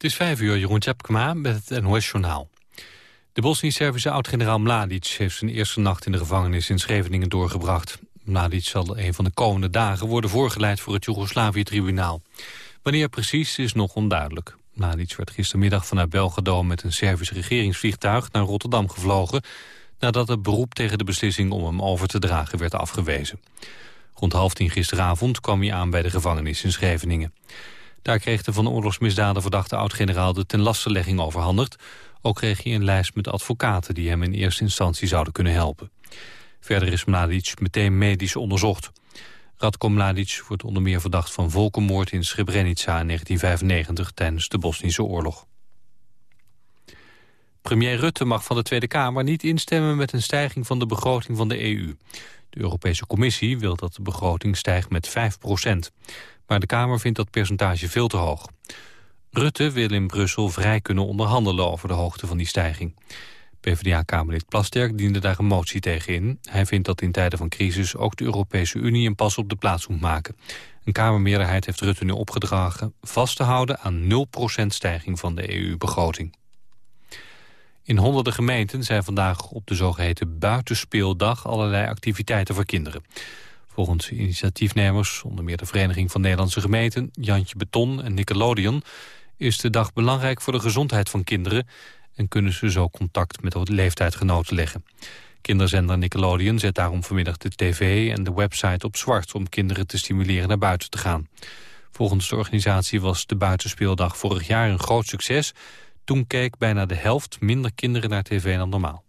Het is vijf uur, Jeroen Tjepkema met het NOS-journaal. De Bosnisch-Servische oud-generaal Mladic heeft zijn eerste nacht in de gevangenis in Scheveningen doorgebracht. Mladic zal een van de komende dagen worden voorgeleid voor het Joegoslavië-tribunaal. Wanneer precies is nog onduidelijk. Mladic werd gistermiddag vanuit Belgrado met een Servisch regeringsvliegtuig naar Rotterdam gevlogen... nadat het beroep tegen de beslissing om hem over te dragen werd afgewezen. Rond half tien gisteravond kwam hij aan bij de gevangenis in Scheveningen. Daar kreeg de van oorlogsmisdaden verdachte oud-generaal de tenlastelegging overhandigd. Ook kreeg hij een lijst met advocaten die hem in eerste instantie zouden kunnen helpen. Verder is Mladic meteen medisch onderzocht. Radko Mladic wordt onder meer verdacht van volkenmoord in Srebrenica in 1995 tijdens de Bosnische oorlog. Premier Rutte mag van de Tweede Kamer niet instemmen met een stijging van de begroting van de EU. De Europese Commissie wil dat de begroting stijgt met 5 procent. Maar de Kamer vindt dat percentage veel te hoog. Rutte wil in Brussel vrij kunnen onderhandelen over de hoogte van die stijging. PvdA-kamerlid Plasterk diende daar een motie tegen in. Hij vindt dat in tijden van crisis ook de Europese Unie een pas op de plaats moet maken. Een Kamermeerderheid heeft Rutte nu opgedragen vast te houden aan 0% stijging van de EU-begroting. In honderden gemeenten zijn vandaag op de zogeheten buitenspeeldag allerlei activiteiten voor kinderen. Volgens initiatiefnemers, onder meer de Vereniging van Nederlandse Gemeenten, Jantje Beton en Nickelodeon, is de dag belangrijk voor de gezondheid van kinderen en kunnen ze zo contact met de leeftijdgenoten leggen. Kinderzender Nickelodeon zet daarom vanmiddag de tv en de website op zwart om kinderen te stimuleren naar buiten te gaan. Volgens de organisatie was de buitenspeeldag vorig jaar een groot succes. Toen keek bijna de helft minder kinderen naar tv dan normaal.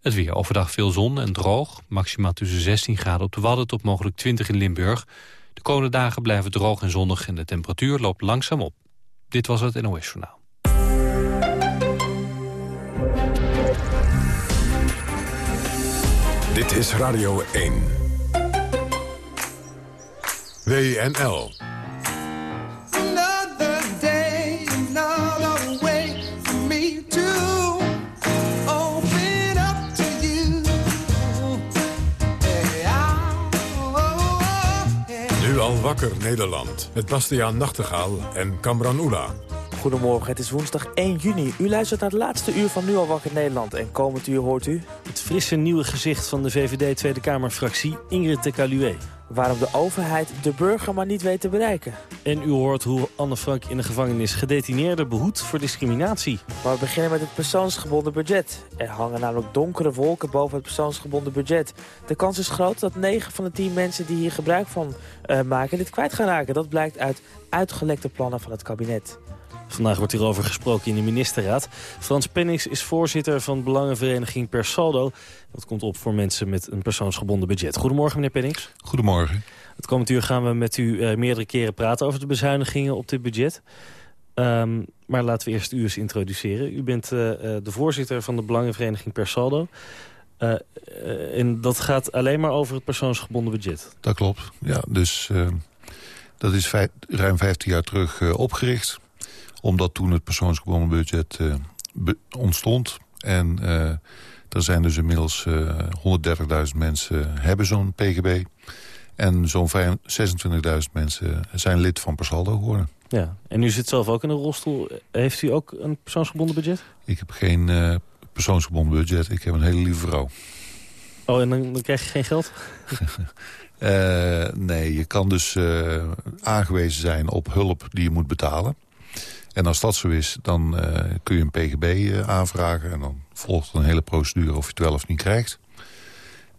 Het weer overdag veel zon en droog. Maximaal tussen 16 graden op de Wadden tot mogelijk 20 in Limburg. De komende dagen blijven droog en zonnig en de temperatuur loopt langzaam op. Dit was het NOS Journaal. Dit is Radio 1. WNL. Al wakker Nederland. Met Bastiaan Nachtegaal en Kamran Oela. Goedemorgen, het is woensdag 1 juni. U luistert naar het laatste uur van Nu al wakker Nederland. En komend uur hoort u... Het frisse nieuwe gezicht van de VVD Tweede Kamerfractie, Ingrid de Caluwe. waarom de overheid de burger maar niet weet te bereiken. En u hoort hoe Anne Frank in de gevangenis gedetineerden behoedt voor discriminatie. Maar we beginnen met het persoonsgebonden budget. Er hangen namelijk donkere wolken boven het persoonsgebonden budget. De kans is groot dat 9 van de 10 mensen die hier gebruik van eh, maken... dit kwijt gaan raken. Dat blijkt uit uitgelekte plannen van het kabinet. Vandaag wordt hierover gesproken in de ministerraad. Frans Pennings is voorzitter van belangenvereniging Per Saldo. Dat komt op voor mensen met een persoonsgebonden budget. Goedemorgen, meneer Pennings. Goedemorgen. Het komend uur gaan we met u eh, meerdere keren praten over de bezuinigingen op dit budget. Ehm, maar laten we eerst u eens introduceren. U bent eh, eh, de voorzitter van de Belangenvereniging Per Saldo. Eh, eh, en dat gaat alleen maar over het persoonsgebonden budget. Dat klopt. Ja, dus eh, dat is ruim 15 jaar terug opgericht. Omdat toen het persoonsgebonden budget eh, be- ontstond. En eh, er zijn dus inmiddels eh 130.000 mensen hebben zo'n PGB. En zo'n vijf- 26.000 mensen zijn lid van Persaldo geworden. Ja. En u zit zelf ook in een rolstoel. Heeft u ook een persoonsgebonden budget? Ik heb geen eh, persoonsgebonden budget. Ik heb een hele lieve vrouw. Oh, en dan, dan krijg je geen geld? Eh, nee, je kan dus eh, aangewezen zijn op hulp die je moet betalen. En als dat zo is, dan eh, kun je een PGB eh, aanvragen... en dan volgt een hele procedure of je het wel of niet krijgt.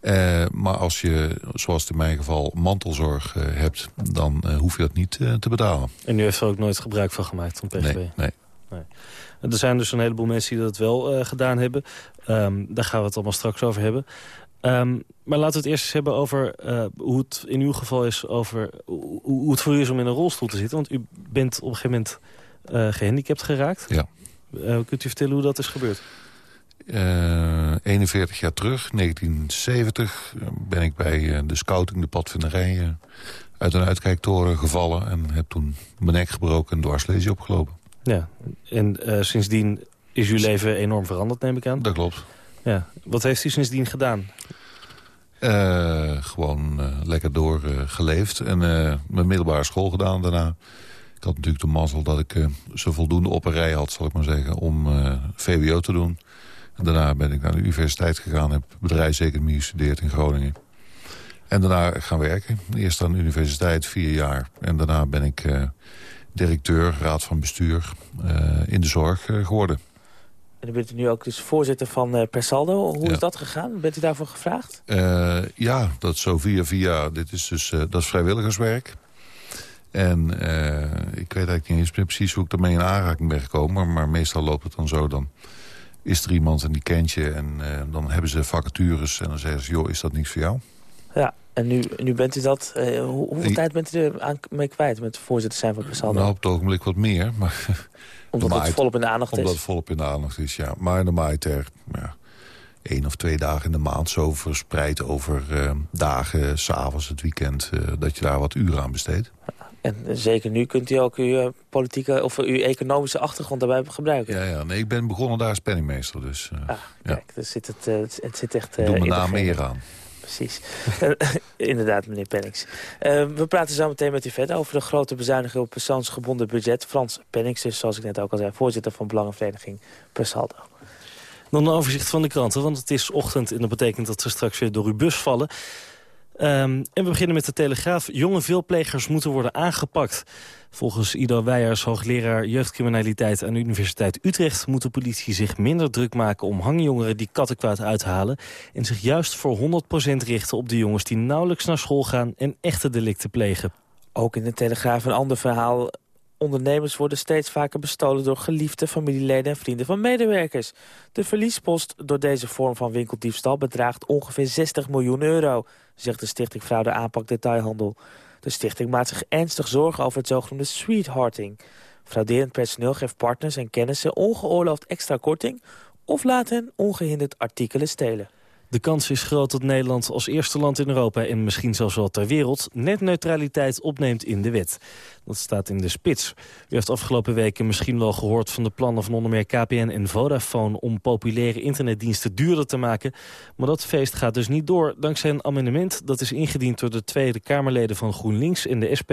Eh, maar als je, zoals in mijn geval, mantelzorg hebt... dan hoef je dat niet te betalen. En u heeft er ook nooit gebruik van gemaakt van PGB? Nee, nee. Er zijn dus een heleboel mensen die dat wel gedaan hebben. Ehm, daar gaan we het allemaal straks over hebben. Ehm, maar laten we het eerst eens hebben over hoe het in uw geval is... over hoe, hoe het voor u is om in een rolstoel te zitten. Want u bent op een gegeven moment gehandicapt geraakt. Ja. Eh, kunt u vertellen hoe dat is gebeurd? Eh, 41 jaar terug, 1970, eh, ben ik bij eh, de scouting, de padvinderij... eh, uit een uitkijktoren gevallen en heb toen mijn nek gebroken en dwarslesie opgelopen. Ja. En eh, sindsdien is uw leven enorm veranderd, neem ik aan. Dat klopt. Ja. Wat heeft u sindsdien gedaan? Eh, gewoon eh, lekker doorgeleefd. en eh, mijn middelbare school gedaan daarna. Ik had natuurlijk de mazzel dat ik uh, zo voldoende op een rij had, zal ik maar zeggen, om uh, VWO te doen. En daarna ben ik naar de universiteit gegaan, heb bedrijfseconomie gestudeerd in Groningen. En daarna gaan werken. Eerst aan de universiteit, vier jaar. En daarna ben ik uh, directeur, raad van bestuur in de zorg geworden. En dan bent u nu ook dus voorzitter van Persaldo. Hoe is dat gegaan? Bent u daarvoor gevraagd? Ja, dat zo via via. Dit is dus dat is vrijwilligerswerk. En ik weet eigenlijk niet eens precies hoe ik daarmee in aanraking ben gekomen. Maar, maar, meestal loopt het dan zo. Dan is er iemand en die kent je. En dan hebben ze vacatures. En dan zeggen ze, joh, is dat niets voor jou? Ja, en nu, nu bent u dat... hoe, hoeveel tijd bent u er aan mee kwijt met voorzitter zijn van Persaldo? Nou, op het ogenblik wat meer. Maar omdat het volop in de aandacht omdat is? Omdat het volop in de aandacht is, ja. Maar dan maait er ja, één of twee dagen in de maand zo verspreid over dagen, s'avonds, het weekend... Dat je daar wat uren aan besteedt. En zeker nu kunt u ook uw uh, politieke of uw economische achtergrond daarbij gebruiken. Ja, ja nee, ik ben begonnen daar als penningmeester. Dus, ah, kijk, ja. dus zit het, het zit echt... Ik doe mijn naam meer aan precies. Inderdaad, meneer Pennings. Uh, we praten zo meteen met u verder over de grote bezuiniging op persoonsgebonden budget. Frans Pennings, dus zoals ik net ook al zei, voorzitter van Belangenvereniging Persaldo. Dan een overzicht van de kranten, want het is ochtend en dat betekent dat ze straks weer door uw bus vallen. Um, en we beginnen met de Telegraaf. Jonge veelplegers moeten worden aangepakt. Volgens Ido Weijers, hoogleraar jeugdcriminaliteit aan de Universiteit Utrecht... moet de politie zich minder druk maken om hangjongeren die kattenkwaad uithalen... en zich juist voor 100% richten op de jongens die nauwelijks naar school gaan... en echte delicten plegen. Ook in de Telegraaf een ander verhaal. Ondernemers worden steeds vaker bestolen door geliefde familieleden en vrienden van medewerkers. De verliespost door deze vorm van winkeldiefstal bedraagt ongeveer 60 miljoen euro, zegt de Stichting Fraude Aanpak Detailhandel. De stichting maakt zich ernstig zorgen over het zogenoemde sweethearting. Frauderend personeel geeft partners en kennissen ongeoorloofd extra korting... of laat hen ongehinderd artikelen stelen. De kans is groot dat Nederland als eerste land in Europa... en misschien zelfs wel ter wereld netneutraliteit opneemt in de wet. Dat staat in de spits. U heeft afgelopen weken misschien wel gehoord van de plannen van onder meer KPN en Vodafone... om populaire internetdiensten duurder te maken. Maar dat feest gaat dus niet door dankzij een amendement... dat is ingediend door de Tweede Kamerleden van GroenLinks en de SP.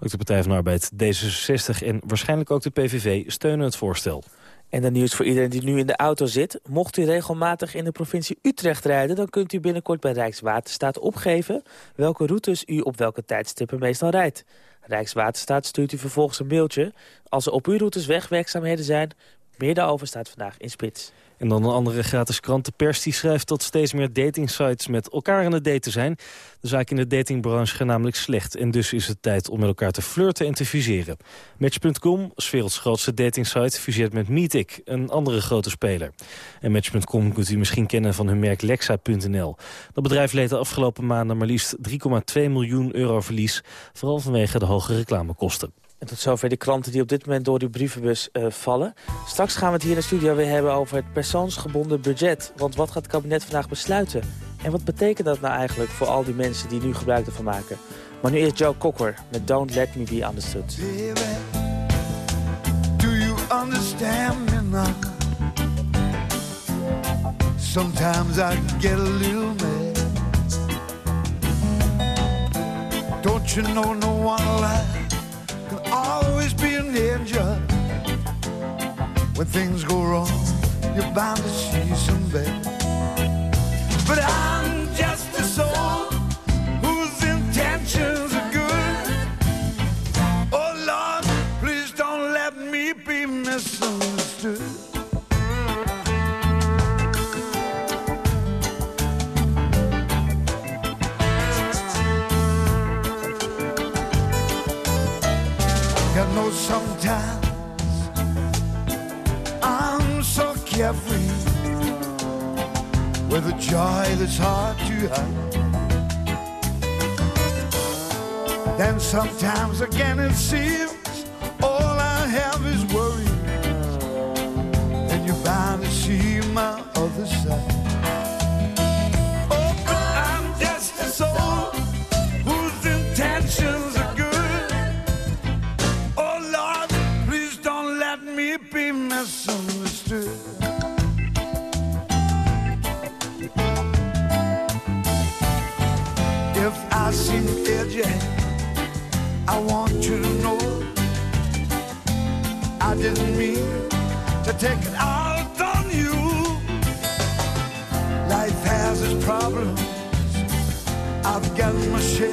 Ook de Partij van Arbeid, D66 en waarschijnlijk ook de PVV steunen het voorstel. En dan nieuws voor iedereen die nu in de auto zit. Mocht u regelmatig in de provincie Utrecht rijden... dan kunt u binnenkort bij Rijkswaterstaat opgeven... welke routes u op welke tijdstippen meestal rijdt. Rijkswaterstaat stuurt u vervolgens een mailtje... als er op uw routes wegwerkzaamheden zijn. Meer daarover staat vandaag in Spits. En dan een andere gratis krant, de Pers, die schrijft dat steeds meer datingsites met elkaar aan het daten zijn. De zaak in de datingbranche gaat namelijk slecht en dus is het tijd om met elkaar te flirten en te fuseren. Match.com, werelds grootste datingsite, fuseert met Meetic, een andere grote speler. En Match.com kunt u misschien kennen van hun merk Lexa.nl. Dat bedrijf leed de afgelopen maanden maar liefst 3,2 miljoen euro verlies, vooral vanwege de hoge reclamekosten. En tot zover de kranten die op dit moment door de brievenbus uh, vallen. Straks gaan we het hier in de studio weer hebben over het persoonsgebonden budget. Want wat gaat het kabinet vandaag besluiten? En wat betekent dat nou eigenlijk voor al die mensen die nu gebruik ervan maken? Maar nu eerst Joe Cocker met Don't Let Me Be Understood. Do you understand me now? Sometimes I get a little mad. Don't you know no one like always be an danger. When things go wrong, you're bound to see some bad. But I'm I know sometimes I'm so carefree with a joy that's hard to hide. Then sometimes again it seems all I have is worry, and you're bound to see my other side. I want you to know I didn't mean to take it out on you. Life has its problems. I've got my share.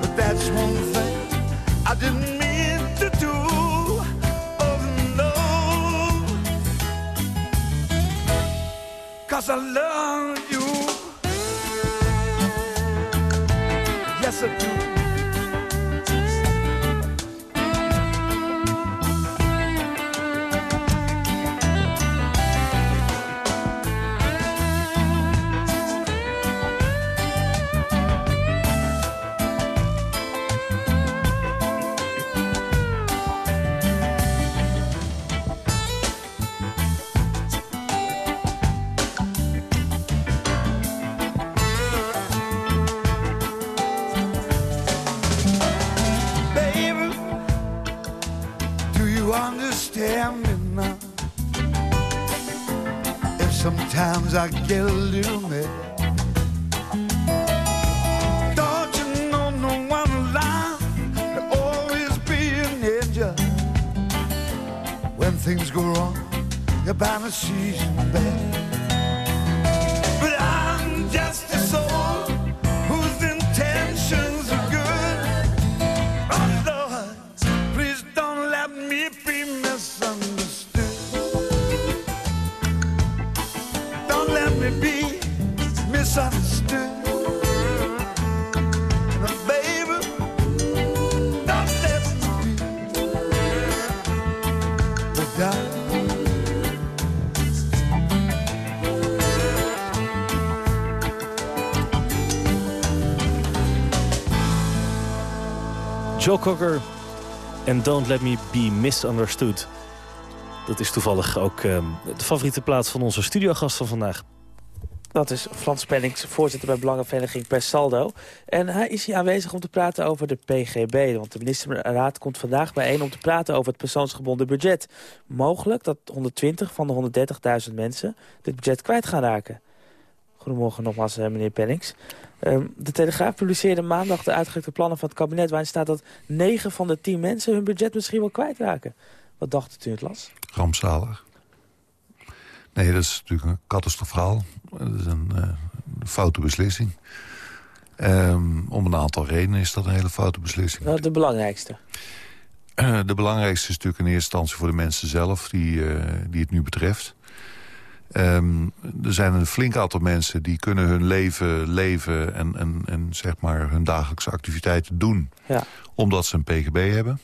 But that's one thing I didn't mean to do. Oh no. Cause I love things go wrong, you're bound to see some bad. Joe en Don't Let Me Be Misunderstood. Dat is toevallig ook ehm, de favoriete plaats van onze studiogast van vandaag. Dat is Frans Pennings, voorzitter bij Belangenvereniging Per Saldo. En hij is hier aanwezig om te praten over de PGB. Want de ministerraad komt vandaag bijeen om te praten over het persoonsgebonden budget. Mogelijk dat 120 van de 130.000 mensen dit budget kwijt gaan raken. Goedemorgen nogmaals, eh, meneer Pennings. Ehm, de Telegraaf publiceerde maandag de uitgerekte plannen van het kabinet... waarin staat dat 9 van de 10 mensen hun budget misschien wel kwijtraken. Wat dacht u toen het las? Rampzalig. Nee, dat is natuurlijk een catastrofaal. Dat is een uh, foute beslissing. Um, om een aantal redenen is dat een hele foute beslissing. Nou, de belangrijkste? Uh, de belangrijkste is natuurlijk in eerste instantie voor de mensen zelf... die, uh, die het nu betreft. Um, er zijn een flink aantal mensen die kunnen hun leven leven... en, en, en zeg maar hun dagelijkse activiteiten doen... Ja. omdat ze een PGB hebben.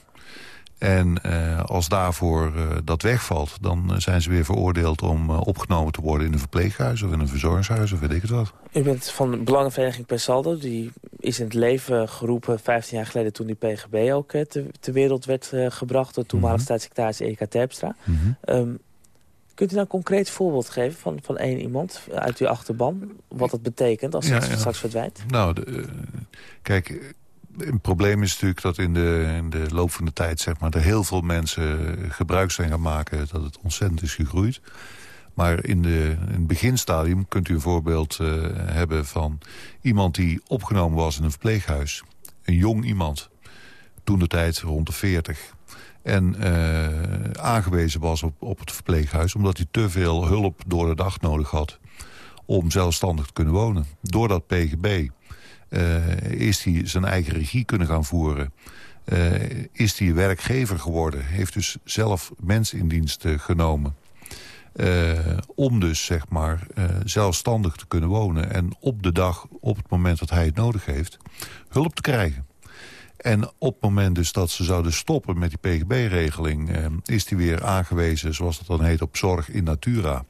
En uh, als daarvoor uh, dat wegvalt, dan uh, zijn ze weer veroordeeld om opgenomen te worden in een verpleeghuis of in een verzorgingshuis of weet ik het wat. U bent van de Belangenvereniging Per Saldo. Die is in het leven geroepen 15 jaar geleden toen die PGB ook te, te wereld werd gebracht door toenmalig mm -hmm. staatssecretaris Erika Terpstra. Mm -hmm. um, kunt u nou een concreet voorbeeld geven van, van één iemand uit uw achterban? Wat het betekent als het ja, ja. straks verdwijnt? Nou, de, kijk, een probleem is natuurlijk dat in de, in de loop van de tijd... Zeg maar, er heel veel mensen gebruik zijn gaan maken... dat het ontzettend is gegroeid. Maar in, de, in het beginstadium kunt u een voorbeeld uh, hebben van... iemand die opgenomen was in een verpleeghuis. Een jong iemand. Toen de tijd rond de 40. En uh, aangewezen was op, op het verpleeghuis... omdat hij te veel hulp door de dag nodig had... om zelfstandig te kunnen wonen. Door dat PGB uh, is hij zijn eigen regie kunnen gaan voeren. Uh, is hij werkgever geworden. Heeft dus zelf mensen in dienst genomen. om dus zeg maar zelfstandig te kunnen wonen. En op de dag, op het moment dat hij het nodig heeft, hulp te krijgen. En op het moment dus dat ze zouden stoppen met die PGB-regeling... is hij weer aangewezen, zoals dat dan heet, op zorg in natura.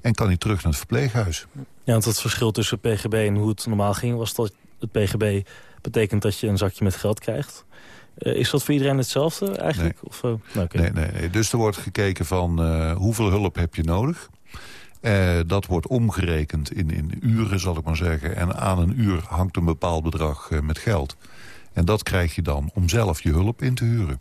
En kan hij terug naar het verpleeghuis. Ja, want het verschil tussen PGB en hoe het normaal ging... was dat het PGB betekent dat je een zakje met geld krijgt. Uh, is dat voor iedereen hetzelfde eigenlijk? Nee. Of, uh, nou, okay. nee, nee, nee, Dus er wordt gekeken van uh, hoeveel hulp heb je nodig. dat wordt omgerekend in, in uren, zal ik maar zeggen. En aan een uur hangt een bepaald bedrag met geld. En dat krijg je dan om zelf je hulp in te huren.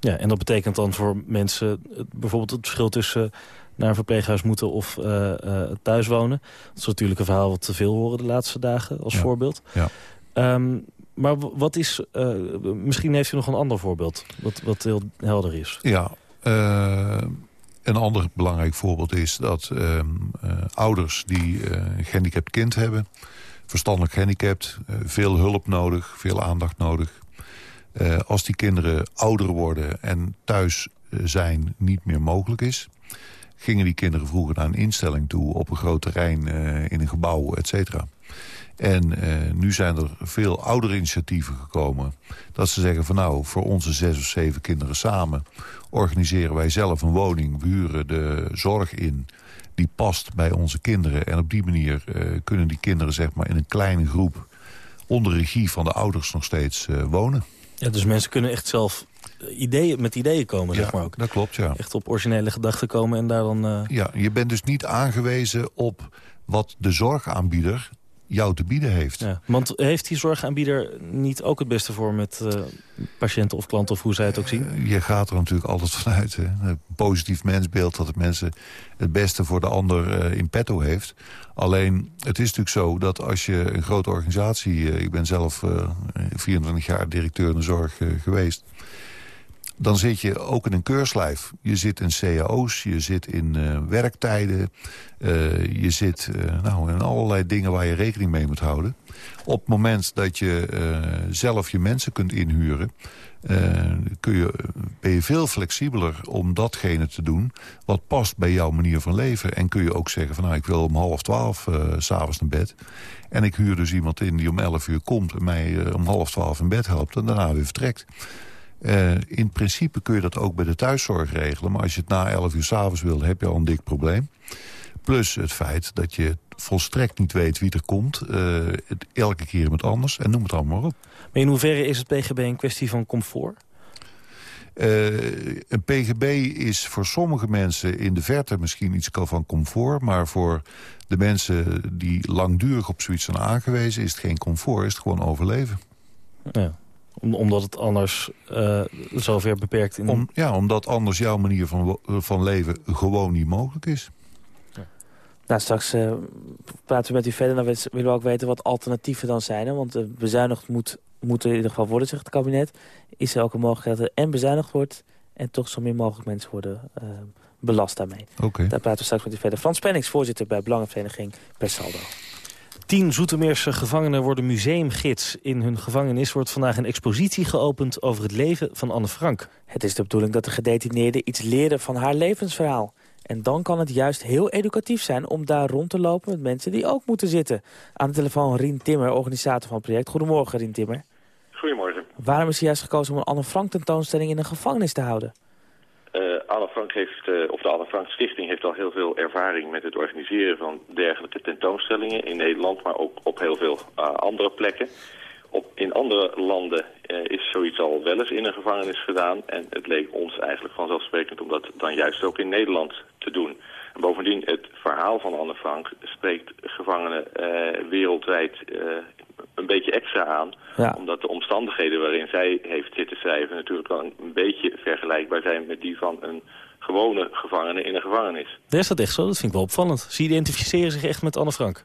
Ja, en dat betekent dan voor mensen bijvoorbeeld het verschil tussen naar een verpleeghuis moeten of uh, uh, thuis wonen. Dat is natuurlijk een verhaal wat te veel horen de laatste dagen als ja. voorbeeld. Ja. Um, maar wat is... misschien heeft u nog een ander voorbeeld, wat, wat heel helder is. Ja, een ander belangrijk voorbeeld is dat ehm, ouders die een gehandicapt kind hebben... verstandelijk gehandicapt, veel hulp nodig, veel aandacht nodig... als die kinderen ouder worden en thuis zijn niet meer mogelijk is gingen die kinderen vroeger naar een instelling toe... op een groot terrein in een gebouw, et cetera. En nu zijn er veel oudere initiatieven gekomen... dat ze zeggen van nou, voor onze zes of zeven kinderen samen... organiseren wij zelf een woning, huren de zorg in... die past bij onze kinderen. En op die manier uh, kunnen die kinderen zeg maar in een kleine groep... onder regie van de ouders nog steeds wonen. Ja, dus mensen kunnen echt zelf ideeën, met ideeën komen, ja, zeg maar ook. dat klopt, ja. Echt op originele gedachten komen en daar dan... Uh... Ja, je bent dus niet aangewezen op wat de zorgaanbieder jou te bieden heeft. Ja, want heeft die zorgaanbieder niet ook het beste voor met uh, patiënten of klanten... of hoe zij het ook zien? Uh, je gaat er natuurlijk altijd vanuit. Hè? Een positief mensbeeld dat het mensen het beste voor de ander uh, in petto heeft. Alleen, het is natuurlijk zo dat als je een grote organisatie... ik ben zelf 24 jaar directeur in de zorg geweest dan zit je ook in een keurslijf. Je zit in cao's, je zit in uh, werktijden... Uh, je zit uh, nou, in allerlei dingen waar je rekening mee moet houden. Op het moment dat je zelf je mensen kunt inhuren... kun je, ben je veel flexibeler om datgene te doen... wat past bij jouw manier van leven. En kun je ook zeggen van nou, ik wil om half twaalf s s'avonds naar bed... en ik huur dus iemand in die om elf uur komt... en mij om half twaalf in bed helpt en daarna weer vertrekt. Uh, in principe kun je dat ook bij de thuiszorg regelen. Maar als je het na 11 uur s'avonds wil, heb je al een dik probleem. Plus het feit dat je volstrekt niet weet wie er komt. Uh, het, elke keer iemand anders. En noem het allemaal maar op. Maar in hoeverre is het PGB een kwestie van comfort? Uh, een PGB is voor sommige mensen in de verte misschien iets van comfort. Maar voor de mensen die langdurig op zoiets zijn aangewezen... is het geen comfort, is het gewoon overleven. Ja omdat het anders uh, zover beperkt is. Om, ja, omdat anders jouw manier van, van leven gewoon niet mogelijk is. Ja. Nou, straks uh, praten we met u verder. Dan willen we ook weten wat alternatieven dan zijn. Hè? Want uh, bezuinigd moet, moet er in ieder geval worden, zegt het kabinet. Is er ook een mogelijkheid dat er en bezuinigd wordt... en toch zo min mogelijk mensen worden belast daarmee. Okay. Daar praten we straks met u verder. Frans Pennings, voorzitter bij Belangenvereniging Per Saldo. Tien Zoetermeerse gevangenen worden museumgids. In hun gevangenis wordt vandaag een expositie geopend over het leven van Anne Frank. Het is de bedoeling dat de gedetineerden iets leren van haar levensverhaal. En dan kan het juist heel educatief zijn om daar rond te lopen met mensen die ook moeten zitten. Aan de telefoon Rien Timmer, organisator van het project. Goedemorgen Rien Timmer. Goedemorgen. Waarom is er juist gekozen om een Anne Frank tentoonstelling in een gevangenis te houden? Anne Frank heeft, uh, of de Anne Frank Stichting heeft al heel veel ervaring met het organiseren van dergelijke tentoonstellingen in Nederland, maar ook op heel veel uh, andere plekken. Op, in andere landen is zoiets al wel eens in een gevangenis gedaan en het leek ons eigenlijk vanzelfsprekend om dat dan juist ook in Nederland te doen. En bovendien, het verhaal van Anne Frank spreekt gevangenen wereldwijd een beetje extra aan. Ja. Omdat de omstandigheden waarin zij heeft zitten schrijven natuurlijk wel een beetje vergelijkbaar zijn met die van een gewone gevangene in een gevangenis. Is dat echt zo? Dat vind ik wel opvallend. Ze identificeren zich echt met Anne Frank.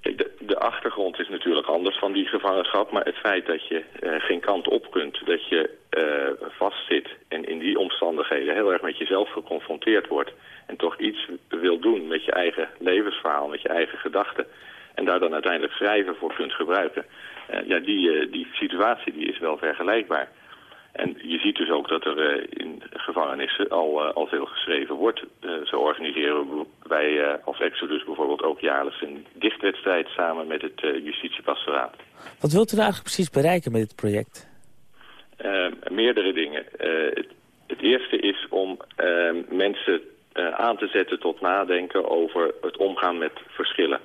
Kijk, de, de achtergrond is natuurlijk anders van die gevangenschap, maar het feit dat je uh, geen kant op kunt, dat je uh, vastzit en in die omstandigheden heel erg met jezelf geconfronteerd wordt en toch iets wil doen met je eigen levensverhaal, met je eigen gedachten en daar dan uiteindelijk schrijven voor kunt gebruiken. Uh, ja, die, uh, die situatie die is wel vergelijkbaar. En je ziet dus ook dat er uh, in gevangenissen al, al veel geschreven wordt. zo organiseren wij als Exodus bijvoorbeeld ook jaarlijks een dichtwedstrijd samen met het justitiepastoraat. Wat wilt u nou eigenlijk precies bereiken met dit project? meerdere dingen. Het, het, eerste is om mensen aan te zetten tot nadenken over het omgaan met verschillen.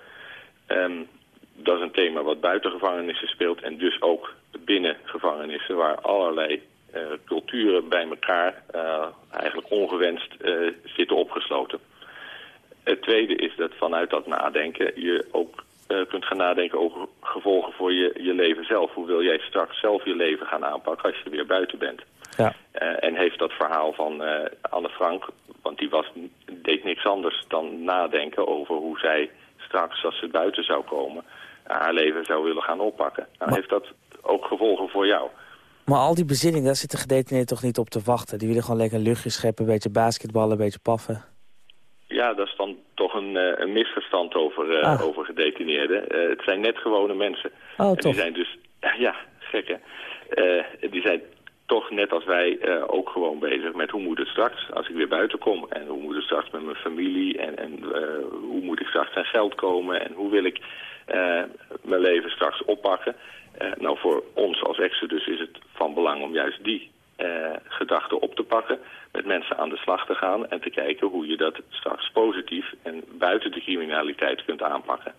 Um, dat is een thema wat buiten gevangenissen speelt en dus ook binnen gevangenissen... waar allerlei uh, culturen bij elkaar uh, eigenlijk ongewenst uh, zitten opgesloten. Het tweede is dat vanuit dat nadenken je ook kunt gaan nadenken over gevolgen voor je, je leven zelf. Hoe wil jij straks zelf je leven gaan aanpakken als je weer buiten bent? Ja. en heeft dat verhaal van Anne Frank, want die was, deed niks anders dan nadenken over hoe zij straks, als ze buiten zou komen, haar leven zou willen gaan oppakken. Nou, heeft dat ook gevolgen voor jou. Maar al die bezinning, daar zitten gedetineerden toch niet op te wachten? Die willen gewoon lekker een luchtje scheppen, een beetje basketballen, een beetje paffen. Ja, dat is dan toch een, eh, een misverstand over, uh, over gedetineerden. Uh, het zijn net gewone mensen. Oh, en toch? Die zijn dus, ja, gek hè. die zijn toch net als wij ook gewoon bezig met hoe moet het straks als ik weer buiten kom. En hoe moet het straks met mijn familie en, en hoe moet ik straks aan geld komen. En hoe wil ik mijn leven straks oppakken. nou, voor ons als Exodus is het van belang om juist die gedachten op te pakken met mensen aan de slag te gaan en te kijken hoe je dat straks positief en buiten de criminaliteit kunt aanpakken.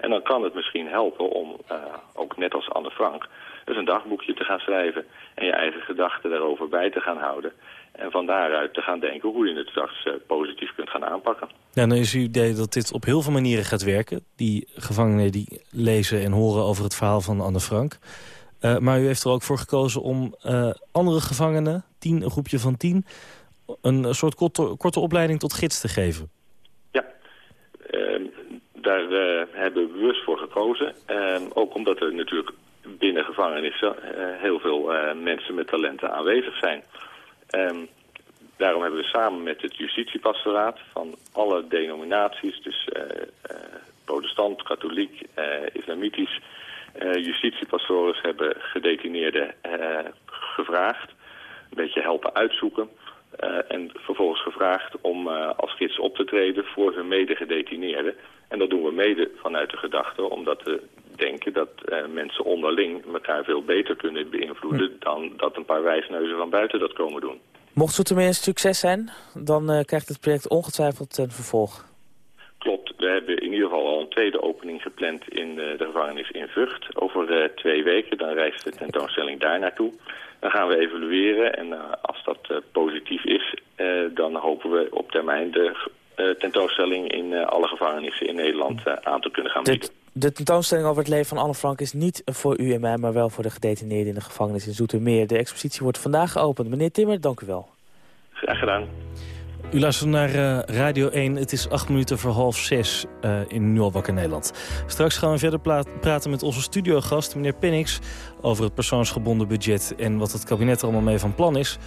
En dan kan het misschien helpen om, uh, ook net als Anne Frank, dus een dagboekje te gaan schrijven en je eigen gedachten daarover bij te gaan houden. En van daaruit te gaan denken hoe je het straks uh, positief kunt gaan aanpakken. Ja, dan is uw idee dat dit op heel veel manieren gaat werken. Die gevangenen die lezen en horen over het verhaal van Anne Frank. Uh, maar u heeft er ook voor gekozen om andere gevangenen, tien, een groepje van tien een soort korte, korte opleiding tot gids te geven. Ja, uh, daar uh, hebben bewust voor gekozen. Ook omdat er natuurlijk binnen gevangenissen eh, heel veel eh, mensen met talenten aanwezig zijn. Daarom hebben we samen met het justitiepastoraat van alle denominaties, dus eh, protestant, katholiek, islamitisch, justitiepastoren hebben gedetineerden gevraagd. Een beetje helpen uitzoeken. Uh, en vervolgens gevraagd om uh, als gids op te treden voor hun medegedetineerden. En dat doen we mede vanuit de gedachte, omdat we denken dat uh, mensen onderling elkaar veel beter kunnen beïnvloeden... Hm. dan dat een paar wijsneuzen van buiten dat komen doen. Mocht Zoetermeer een succes zijn, dan krijgt het project ongetwijfeld een vervolg. Klopt, we hebben in ieder geval al een tweede opening gepland in de, de gevangenis in Vught. Over twee weken, dan reist de tentoonstelling daar naartoe. Dan gaan we evalueren en uh, als dat uh, positief is, uh, dan hopen we op termijn de tentoonstelling in alle gevangenissen in Nederland aan te kunnen gaan bieden. De, de, tentoonstelling over het leven van Anne Frank is niet voor u en mij, maar wel voor de gedetineerden in de gevangenis in Zoetermeer. De expositie wordt vandaag geopend. Meneer Timmer, dank u wel. Graag gedaan. U luistert naar uh, Radio 1. Het is acht minuten voor half zes uh, in Nu Nederland. Straks gaan we verder praten met onze studiogast, meneer Pinnix... over het persoonsgebonden budget en wat het kabinet er allemaal mee van plan is.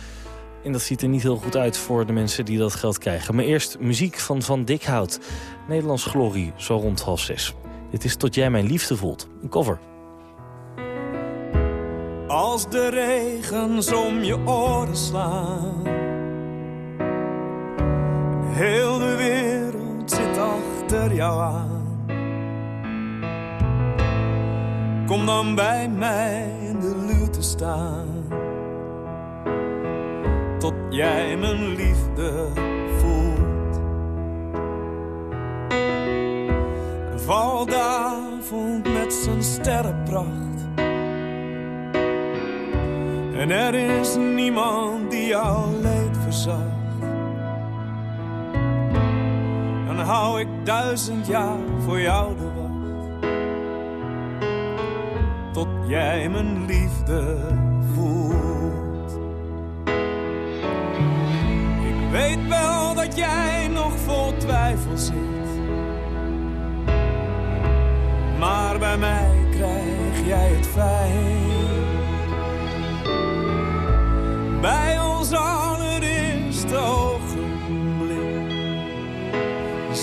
En dat ziet er niet heel goed uit voor de mensen die dat geld krijgen. Maar eerst muziek van Van Dikhout. Nederlands glorie, zo rond half zes. Dit is Tot jij mijn liefde voelt. Een cover. Als de regens om je oren slaan Heel de wereld zit achter jou aan. Kom dan bij mij in de luwte staan. Tot jij mijn liefde voelt. Val de met zijn sterrenpracht. En er is niemand die jou leed verzacht. Hou ik duizend jaar voor jou de wacht. Tot jij mijn liefde voelt. Ik weet wel dat jij nog vol twijfel zit. Maar bij mij krijg jij het fijn. Bij ons allereerste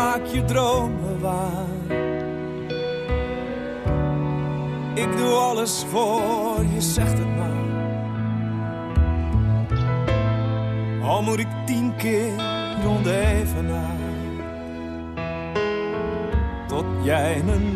maak je dromen waar. Ik doe alles voor je, zegt het maar. Al moet ik tien keer rond even naar. Tot jij mijn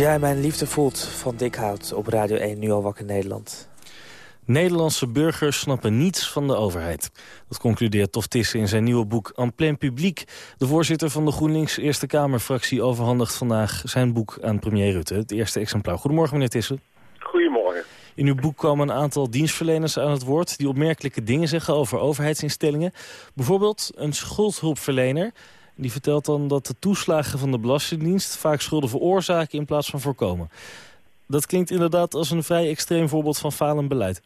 jij mijn liefde voelt van Dikhout op Radio 1 Nu al wakker Nederland. Nederlandse burgers snappen niets van de overheid. Dat concludeert Tof in zijn nieuwe boek En plein publiek. De voorzitter van de GroenLinks Eerste Kamerfractie overhandigt vandaag zijn boek aan premier Rutte. Het eerste exemplaar. Goedemorgen meneer Tissen. Goedemorgen. In uw boek komen een aantal dienstverleners aan het woord... die opmerkelijke dingen zeggen over overheidsinstellingen. Bijvoorbeeld een schuldhulpverlener die vertelt dan dat de toeslagen van de Belastingdienst... vaak schulden veroorzaken in plaats van voorkomen. Dat klinkt inderdaad als een vrij extreem voorbeeld van falend beleid.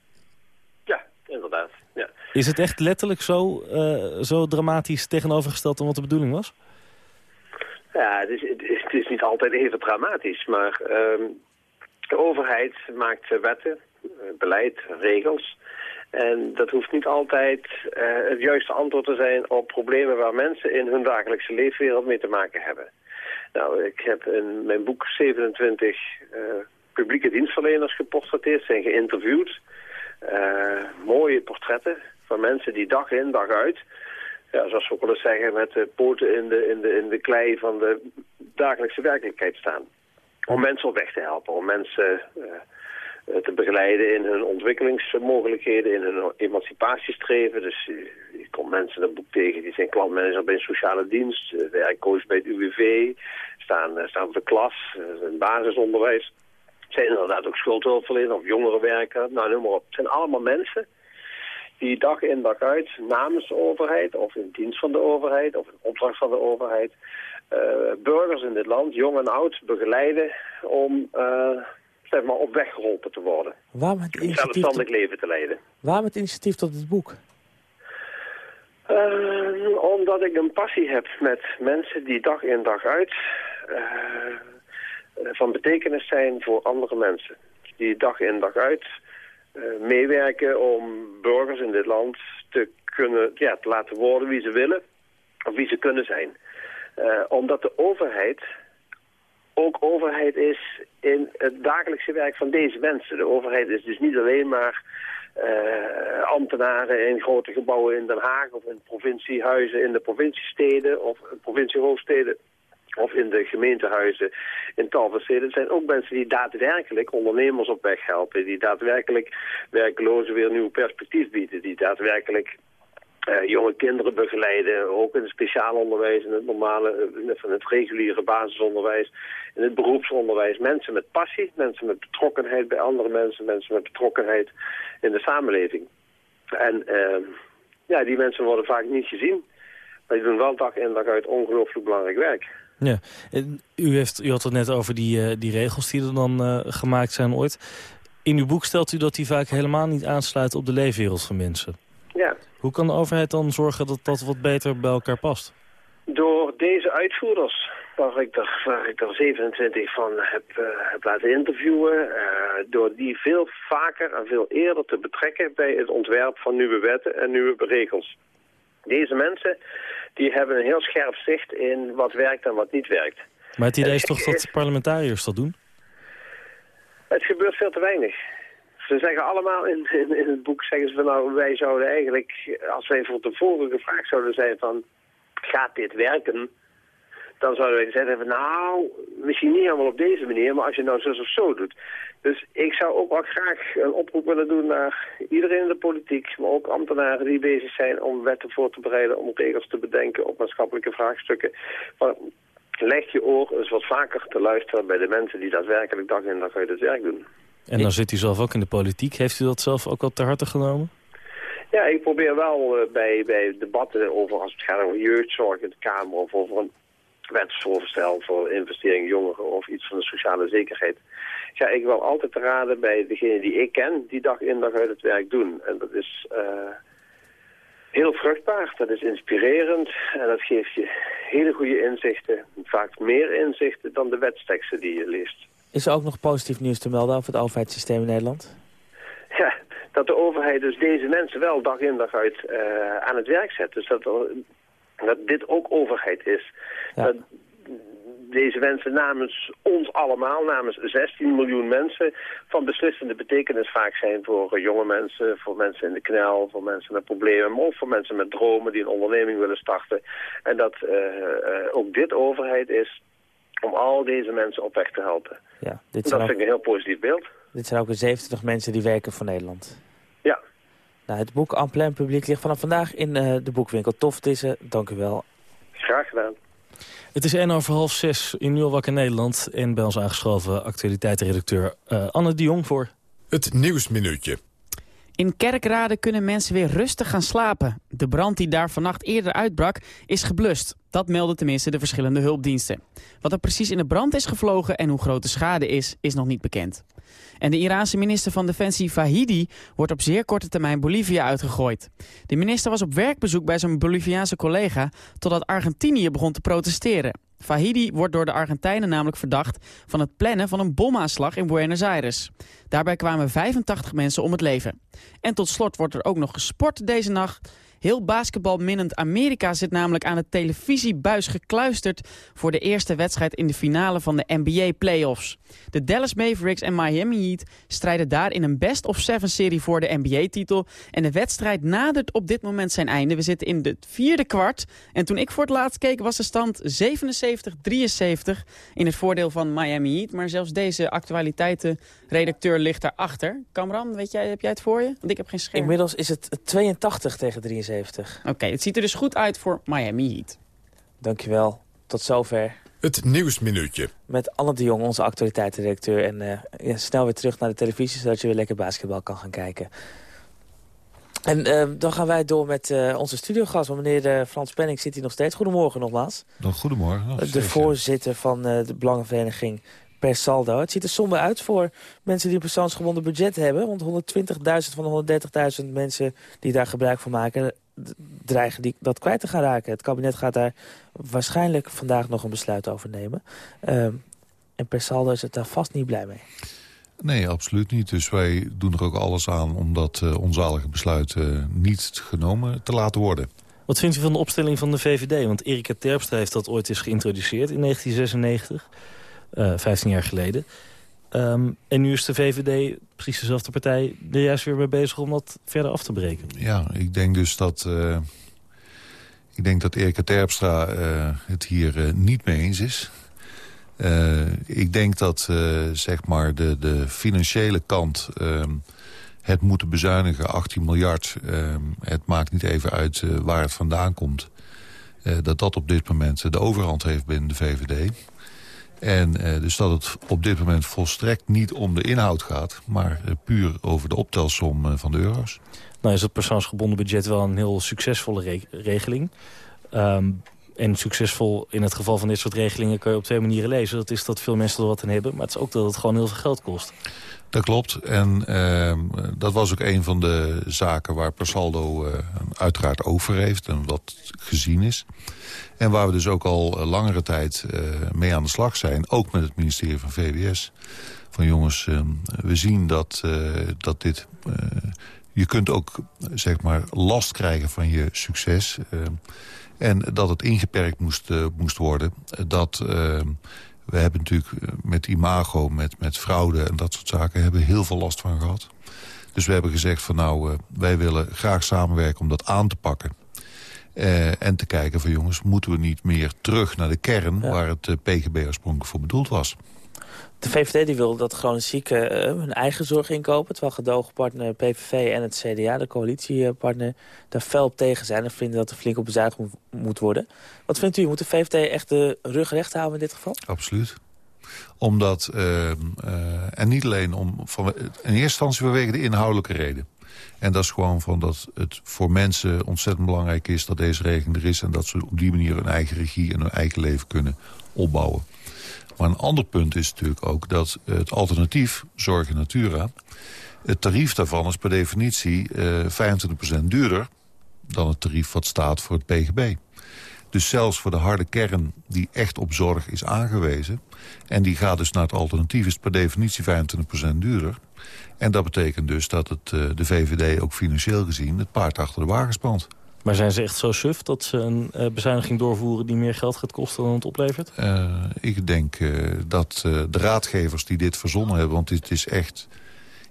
Ja, inderdaad. Ja. Is het echt letterlijk zo, uh, zo dramatisch tegenovergesteld dan wat de bedoeling was? Ja, het is, het is, het is niet altijd even dramatisch, maar uh, de overheid maakt wetten, eh, beleid, regels. En dat hoeft niet altijd uh, het juiste antwoord te zijn op problemen waar mensen in hun dagelijkse leefwereld mee te maken hebben. Nou, ik heb in mijn boek 27 uh, eh, publieke dienstverleners geportretteerd, zijn geïnterviewd. Uh, mooie portretten van mensen die dag in, dag uit, ja, zoals we ook zeggen, met de poten in de, in, de, in de klei van de dagelijkse werkelijkheid staan. Om mensen op weg te helpen, om mensen eh, te begeleiden in hun ontwikkelingsmogelijkheden, in hun emancipatiestreven. Dus eh, je komt mensen dat boek tegen, die zijn klantmanager bij een sociale dienst, eh, werkcoach bij het UWV, staan, staan op de klas, in basisonderwijs. Zijn inderdaad ook schuldhulpverleners of jongerenwerker, nou noem maar op. Het zijn allemaal mensen die dag in dag uit namens de overheid of in dienst van de overheid of in opdracht van de overheid burgers in dit land, jong en oud, begeleiden om zeg maar, op weg geholpen te worden. Waarom het initiatief zelfstandig leven te leiden. Waarom het initiatief tot het boek? Uh, omdat ik een passie heb met mensen die dag in dag uit uh, van betekenis zijn voor andere mensen. Die dag in dag uit uh, meewerken om burgers in dit land te kunnen ja, te laten worden wie ze willen of wie ze kunnen zijn. omdat de overheid ook overheid is in het dagelijkse werk van deze mensen. De overheid is dus niet alleen maar uh, ambtenaren in grote gebouwen in Den Haag... of in provinciehuizen in de provinciesteden of provinciehoofdsteden of in de gemeentehuizen in tal van steden. Het zijn ook mensen die daadwerkelijk ondernemers op weg helpen. Die daadwerkelijk werklozen weer een nieuw perspectief bieden. Die daadwerkelijk uh, jonge kinderen begeleiden, ook in het speciaal onderwijs, in het normale, in het reguliere basisonderwijs, in het beroepsonderwijs. Mensen met passie, mensen met betrokkenheid bij andere mensen, mensen met betrokkenheid in de samenleving. En uh, ja, die mensen worden vaak niet gezien, maar die doen wel dag in dag uit ongelooflijk belangrijk werk. Ja, u, heeft, u had het net over die, uh, die regels die er dan gemaakt zijn ooit. In uw boek stelt u dat die vaak helemaal niet aansluiten op de leefwereld van mensen. Ja. Hoe kan de overheid dan zorgen dat dat wat beter bij elkaar past? Door deze uitvoerders, waar ik er, waar ik er 27 van heb, uh, heb laten interviewen... Uh, door die veel vaker en veel eerder te betrekken bij het ontwerp van nieuwe wetten en nieuwe regels. Deze mensen die hebben een heel scherp zicht in wat werkt en wat niet werkt. Maar het idee is toch dat parlementariërs dat doen? Het gebeurt veel te weinig. Ze zeggen allemaal in, in, in, het boek, zeggen ze van nou, wij zouden eigenlijk, als wij voor tevoren gevraagd zouden zijn van, gaat dit werken? Dan zouden wij zeggen van nou, misschien niet helemaal op deze manier, maar als je nou zo of zo doet. Dus ik zou ook wel graag een oproep willen doen naar iedereen in de politiek, maar ook ambtenaren die bezig zijn om wetten voor te bereiden, om regels te bedenken op maatschappelijke vraagstukken. Maar leg je oor eens wat vaker te luisteren bij de mensen die daadwerkelijk dag in dag uit het werk doen. En dan zit u zelf ook in de politiek. Heeft u dat zelf ook al ter harte genomen? Ja, ik probeer wel uh, bij, bij debatten over, als het gaat over jeugdzorg in de Kamer of over een wetsvoorstel voor investering jongeren of iets van de sociale zekerheid. Ga ik wel altijd te raden bij degene die ik ken, die dag in dag uit het werk doen. En dat is uh, heel vruchtbaar, dat is inspirerend en dat geeft je hele goede inzichten. Vaak meer inzichten dan de wetsteksten die je leest. Is er ook nog positief nieuws te melden over het overheidssysteem in Nederland? Ja, dat de overheid dus deze mensen wel dag in dag uit uh, aan het werk zet. Dus dat, dat dit ook overheid is. Ja. Dat deze mensen namens ons allemaal, namens 16 miljoen mensen... van beslissende betekenis vaak zijn voor jonge mensen... voor mensen in de knel, voor mensen met problemen... of voor mensen met dromen die een onderneming willen starten. En dat uh, uh, ook dit overheid is om al deze mensen op weg te helpen. Ja, dit dat ook... vind ik een heel positief beeld. Dit zijn ook de 70 mensen die werken voor Nederland. Ja. Nou, het boek Amplein Publiek ligt vanaf vandaag in uh, de boekwinkel. Tof, Tissen, dank u wel. Graag gedaan. Het is 1 over half 6 in Nieuw Wakker Nederland. En bij ons aangeschoven actualiteitenredacteur uh, Anne de Jong voor... Het Nieuwsminuutje. In Kerkrade kunnen mensen weer rustig gaan slapen. De brand die daar vannacht eerder uitbrak is geblust. Dat melden tenminste de verschillende hulpdiensten. Wat er precies in de brand is gevlogen en hoe groot de schade is, is nog niet bekend. En de Iraanse minister van Defensie Fahidi wordt op zeer korte termijn Bolivia uitgegooid. De minister was op werkbezoek bij zijn Boliviaanse collega totdat Argentinië begon te protesteren. Fahidi wordt door de Argentijnen namelijk verdacht van het plannen van een bomaanslag in Buenos Aires. Daarbij kwamen 85 mensen om het leven. En tot slot wordt er ook nog gesport deze nacht. Heel basketbalminnend Amerika zit namelijk aan de televisiebuis gekluisterd... voor de eerste wedstrijd in de finale van de NBA-playoffs. De Dallas Mavericks en Miami Heat strijden daar in een best-of-seven-serie voor de NBA-titel. En de wedstrijd nadert op dit moment zijn einde. We zitten in de vierde kwart. En toen ik voor het laatst keek was de stand 77-73 in het voordeel van Miami Heat. Maar zelfs deze actualiteitenredacteur ligt daarachter. Kamran, weet jij, heb jij het voor je? Want ik heb geen scherm. Inmiddels is het 82 tegen 73. Oké, het ziet er dus goed uit voor Miami Heat. Dankjewel. Tot zover. Het Nieuwsminuutje. Met Anne de Jong, onze actualiteitendirecteur. En uh, ja, snel weer terug naar de televisie, zodat je weer lekker basketbal kan gaan kijken. En uh, dan gaan wij door met uh, onze studiogast. Want meneer Frans Penning zit hier nog steeds. Goedemorgen nogmaals. Nog goedemorgen. Nog de voorzitter van de Belangenvereniging per saldo. Het ziet er somber uit voor mensen die een persoonsgebonden budget hebben. Want 120.000 van de 130.000 mensen die daar gebruik van maken dreigen die, dat kwijt te gaan raken. Het kabinet gaat daar waarschijnlijk vandaag nog een besluit over nemen. Uh, en per saldo is het daar vast niet blij mee. Nee, absoluut niet. Dus wij doen er ook alles aan om dat uh, onzalige besluit uh, niet genomen te laten worden. Wat vindt u van de opstelling van de VVD? Want Erika Terpstra heeft dat ooit eens geïntroduceerd in 1996, uh, 15 jaar geleden. Um, en nu is de VVD, precies dezelfde partij, er juist weer mee bezig om dat verder af te breken. Ja, ik denk dus dat... Uh, ik denk dat Erika Terpstra uh, het hier uh, niet mee eens is. ik denk dat zeg maar de, de financiële kant... Ehm, het moeten bezuinigen, 18 miljard... Ehm, het maakt niet even uit waar het vandaan komt... dat dat op dit moment de overhand heeft binnen de VVD... En uh, dus dat het op dit moment volstrekt niet om de inhoud gaat... maar uh, puur over de optelsom uh, van de euro's. Nou is het persoonsgebonden budget wel een heel succesvolle re regeling. Um, en succesvol in het geval van dit soort regelingen kun je op twee manieren lezen. Dat is dat veel mensen er wat aan hebben, maar het is ook dat het gewoon heel veel geld kost. Dat klopt. En uh, dat was ook een van de zaken waar Persaldo uh, uiteraard over heeft en wat gezien is. En waar we dus ook al uh, langere tijd uh, mee aan de slag zijn. Ook met het ministerie van VWS. Van jongens, uh, we zien dat, dat dit... je kunt ook zeg maar last krijgen van je succes. En dat het ingeperkt moest, moest worden. Dat we hebben natuurlijk met imago, met, met fraude en dat soort zaken... hebben heel veel last van gehad. Dus we hebben gezegd van nou, wij willen graag samenwerken om dat aan te pakken. Uh, en te kijken van jongens, moeten we niet meer terug naar de kern... Ja. waar het uh, PGB oorspronkelijk voor bedoeld was. De VVD die wil dat chronische zieken uh, hun eigen zorg inkopen... terwijl gedoogpartner PVV en het CDA, de coalitiepartner... daar fel op tegen zijn en vinden dat er flink op bezuinigd moet worden. Wat vindt u? Moet de VVD echt de rug recht houden in dit geval? Absoluut omdat, uh, uh, en niet alleen om, van, in eerste instantie vanwege de inhoudelijke reden. En dat is gewoon van dat het voor mensen ontzettend belangrijk is dat deze regeling er is... en dat ze op die manier hun eigen regie en hun eigen leven kunnen opbouwen. Maar een ander punt is natuurlijk ook dat het alternatief, Zorg en Natura... het tarief daarvan is per definitie uh, 25% duurder dan het tarief wat staat voor het PGB. Dus zelfs voor de harde kern die echt op zorg is aangewezen... en die gaat dus naar het alternatief, is het per definitie 25% duurder. En dat betekent dus dat het, uh, de VVD ook financieel gezien het paard achter de wagen spant. Maar zijn ze echt zo suf dat ze een uh, bezuiniging doorvoeren... die meer geld gaat kosten dan het oplevert? Uh, ik denk dat de raadgevers die dit verzonnen hebben... want dit is echt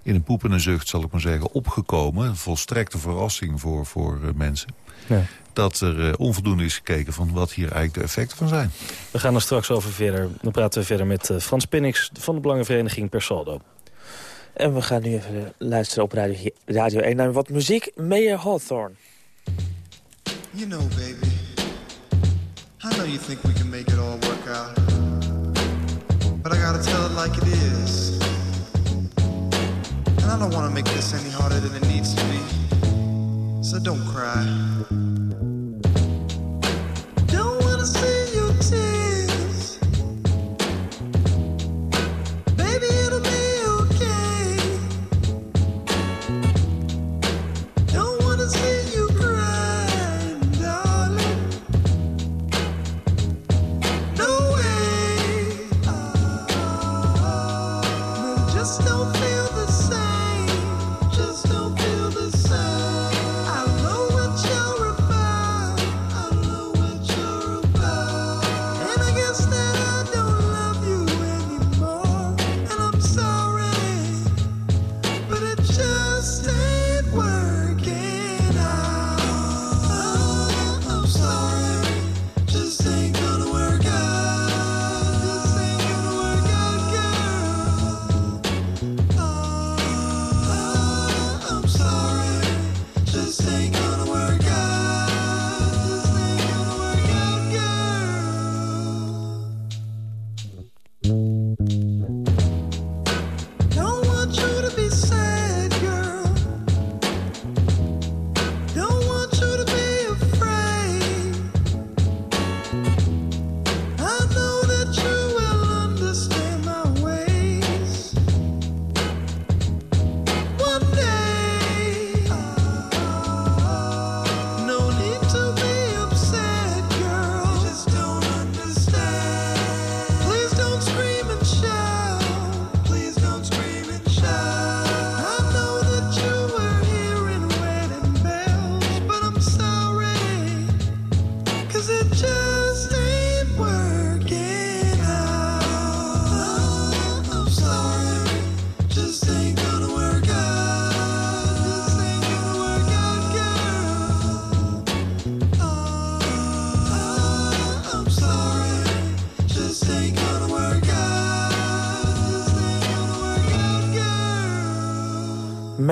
in een poep en een zucht, zal ik maar zeggen, opgekomen. Een volstrekte verrassing voor, voor mensen. Ja dat er uh, onvoldoende is gekeken van wat hier eigenlijk de effecten van zijn. We gaan er straks over verder. Dan praten we verder met uh, Frans Pinnix van de Belangenvereniging Persaldo. En we gaan nu even luisteren op Radio, Radio 1 naar wat muziek. Mayor Hawthorne. You know, baby. I know you think we can make it all work out. But I gotta tell it like it is. And I don't want to make this any harder than it needs to be. So don't cry.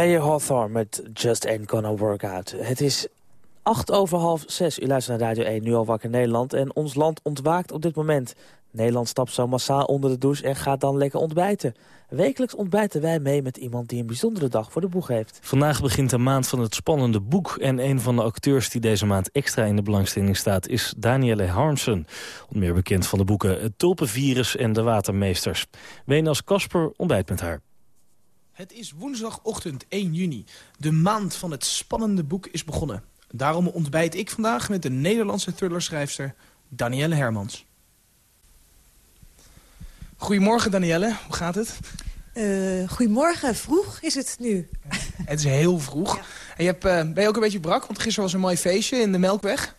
Mayor Hawthorne met Just Ain't Gonna Work Out. Het is acht over half zes. U luistert naar Radio 1, nu al wakker Nederland. En ons land ontwaakt op dit moment. Nederland stapt zo massaal onder de douche en gaat dan lekker ontbijten. Wekelijks ontbijten wij mee met iemand die een bijzondere dag voor de boeg heeft. Vandaag begint de maand van het spannende boek. En een van de acteurs die deze maand extra in de belangstelling staat... is Danielle Harmsen. Meer bekend van de boeken Het Tulpenvirus en De Watermeesters. Wenas Kasper ontbijt met haar. Het is woensdagochtend 1 juni. De maand van het spannende boek is begonnen. Daarom ontbijt ik vandaag met de Nederlandse thrillerschrijfster Danielle Hermans. Goedemorgen Danielle, hoe gaat het? Uh, goedemorgen, vroeg is het nu. Het is heel vroeg. En je hebt, uh, ben je ook een beetje brak, want gisteren was een mooi feestje in de Melkweg.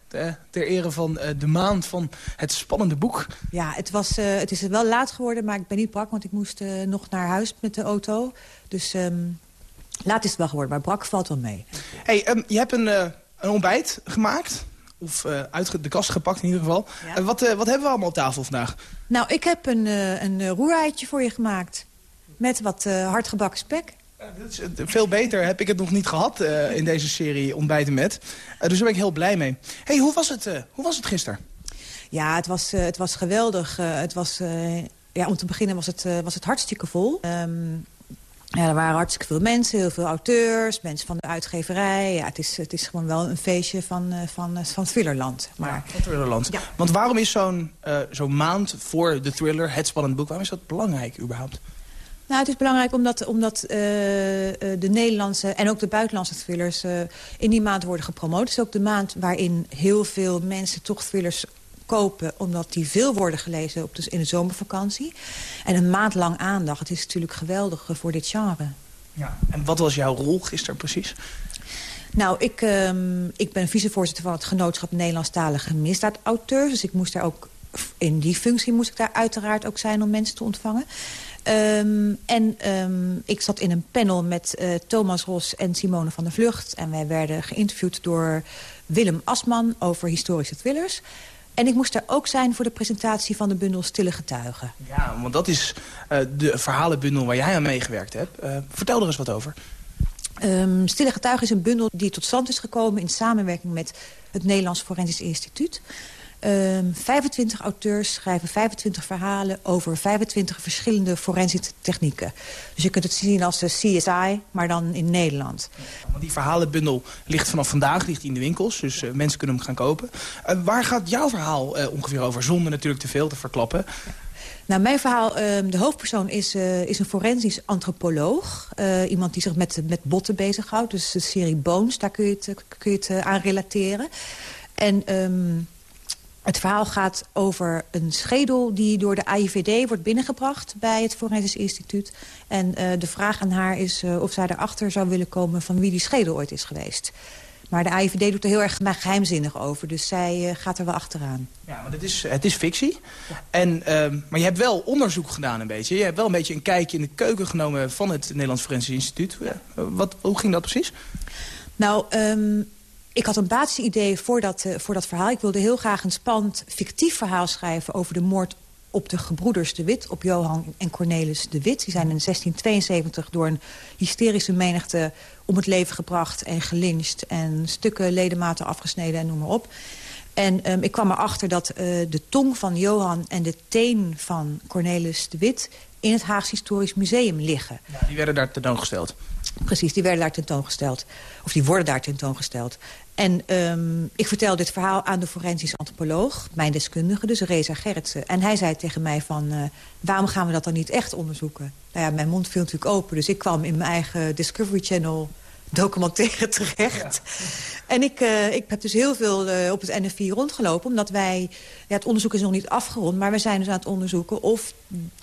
Ter, ere van uh, de maand van het spannende boek. Ja, het, was, het is wel laat geworden, maar ik ben niet brak, want ik moest nog naar huis met de auto. Dus um, laat is het wel geworden, maar brak valt wel mee. Hey, um, je hebt een, een ontbijt gemaakt Of uh, uit de kast gepakt in ieder geval. Ja. wat, wat hebben we allemaal op tafel vandaag? Nou, ik heb een, een roereitje voor je gemaakt. Met wat hardgebakken spek. Is, veel beter heb ik het nog niet gehad in deze serie Ontbijten Met. dus daar ben ik heel blij mee. hey, hoe was het, hoe was het gisteren? Ja, het was, het was geweldig. het was, ja, om te beginnen was het, was het hartstikke vol. Um, ja, er waren hartstikke veel mensen, heel veel auteurs, mensen van de uitgeverij. Ja, het, is, het is gewoon wel een feestje van, van, van Thrillerland. Maar... Ja, Thrillerland. Ja. Want waarom is zo'n zo'n maand voor de thriller, het spannende boek... waarom is dat belangrijk überhaupt? Nou, het is belangrijk omdat, omdat de Nederlandse en ook de buitenlandse thrillers... in die maand worden gepromoot. Het is ook de maand waarin heel veel mensen toch thrillers kopen... omdat die veel worden gelezen op de, in de zomervakantie. En een maand lang aandacht. Het is natuurlijk geweldig eh, voor dit genre. Ja. En wat was jouw rol gisteren precies? Nou, ik, um, ik ben vicevoorzitter van het Genootschap Nederlandstalige Misdaadauteurs. Dus ik moest daar ook, in die functie moest ik daar uiteraard ook zijn om mensen te ontvangen. Um, en um, ik zat in een panel met uh, Thomas Ros en Simone van der Vlucht. En wij werden geïnterviewd door Willem Asman over historische thrillers. En ik moest er ook zijn voor de presentatie van de bundel Stille Getuigen. Ja, want dat is uh, de verhalenbundel waar jij aan meegewerkt hebt. Uh, vertel er eens wat over. Um, Stille Getuigen is een bundel die tot stand is gekomen... in samenwerking met het Nederlands Forensisch Instituut. Um, ehm, 25 auteurs schrijven 25 verhalen over 25 verschillende forensische technieken. Dus je kunt het zien als de CSI, maar dan in Nederland. Die verhalenbundel ligt vanaf vandaag ligt in de winkels, dus uh, mensen kunnen hem gaan kopen. Uh, waar gaat jouw verhaal uh, ongeveer over, zonder natuurlijk te veel te verklappen? Nou, mijn verhaal, ehm, de hoofdpersoon is, is een forensisch antropoloog. iemand die zich met, met botten bezighoudt. Dus de serie Bones, daar kun je het, kun je het aan relateren. En... Um, het verhaal gaat over een schedel die door de AIVD wordt binnengebracht bij het Forensisch Instituut. En uh, de vraag aan haar is uh, of zij erachter zou willen komen van wie die schedel ooit is geweest. Maar de AIVD doet er heel erg geheimzinnig over. Dus zij uh, gaat er wel achteraan. Ja, maar het is, het is fictie. Ja. En, ehm, maar je hebt wel onderzoek gedaan een beetje. Je hebt wel een beetje een kijkje in de keuken genomen van het Nederlands Forensisch Instituut. Ja. Wat, hoe ging dat precies? Nou, um, ik had een basisidee voor dat, uh, voor dat verhaal. Ik wilde heel graag een spannend fictief verhaal schrijven... over de moord op de gebroeders de Wit, op Johan en Cornelis de Wit. Die zijn in 1672 door een hysterische menigte om het leven gebracht... en gelyncht en stukken ledematen afgesneden en noem maar op. En um, ik kwam erachter dat uh, de tong van Johan en de teen van Cornelis de Wit... in het Haagse Historisch Museum liggen. Ja, die werden daar tentoongesteld? Precies, die werden daar tentoongesteld. Of die worden daar tentoongesteld. En um, ik vertel dit verhaal aan de forensisch antropoloog, mijn deskundige, dus Reza Gerritsen. En hij zei tegen mij van, uh, waarom gaan we dat dan niet echt onderzoeken? Nou ja, mijn mond viel natuurlijk open, dus ik kwam in mijn eigen Discovery Channel documentaire terecht. En ik, uh, ik heb dus heel veel uh, op het NFI rondgelopen. Omdat wij... Ja, het onderzoek is nog niet afgerond. Maar we zijn dus aan het onderzoeken of,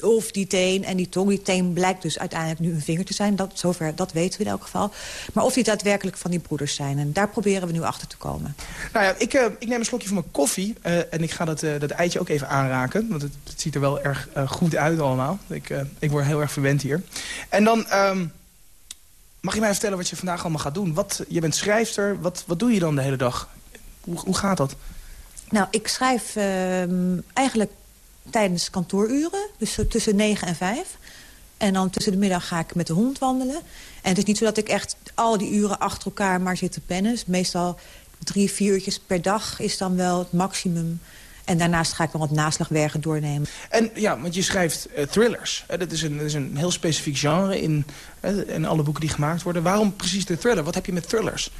of die teen en die tong... Die teen blijkt dus uiteindelijk nu een vinger te zijn. Dat, zover, dat weten we in elk geval. Maar of die daadwerkelijk van die broeders zijn. En daar proberen we nu achter te komen. Nou ja, ik, uh, ik neem een slokje van mijn koffie. en ik ga dat, dat eitje ook even aanraken. Want het, het ziet er wel erg goed uit allemaal. Ik, ik word heel erg verwend hier. En dan... Um, Mag je mij vertellen wat je vandaag allemaal gaat doen? Wat, je bent schrijfster, wat, wat doe je dan de hele dag? Hoe, hoe gaat dat? Nou, ik schrijf uh, eigenlijk tijdens kantooruren, dus tussen 9 en 5. En dan tussen de middag ga ik met de hond wandelen. En het is niet zo dat ik echt al die uren achter elkaar maar zit te pennen. Dus meestal drie, vier uurtjes per dag is dan wel het maximum en daarnaast ga ik nog wat naslagwerken doornemen. En ja, want je schrijft uh, thrillers. Uh, dat, is een, dat is een heel specifiek genre in, in alle boeken die gemaakt worden. Waarom precies de thriller? Wat heb je met thrillers?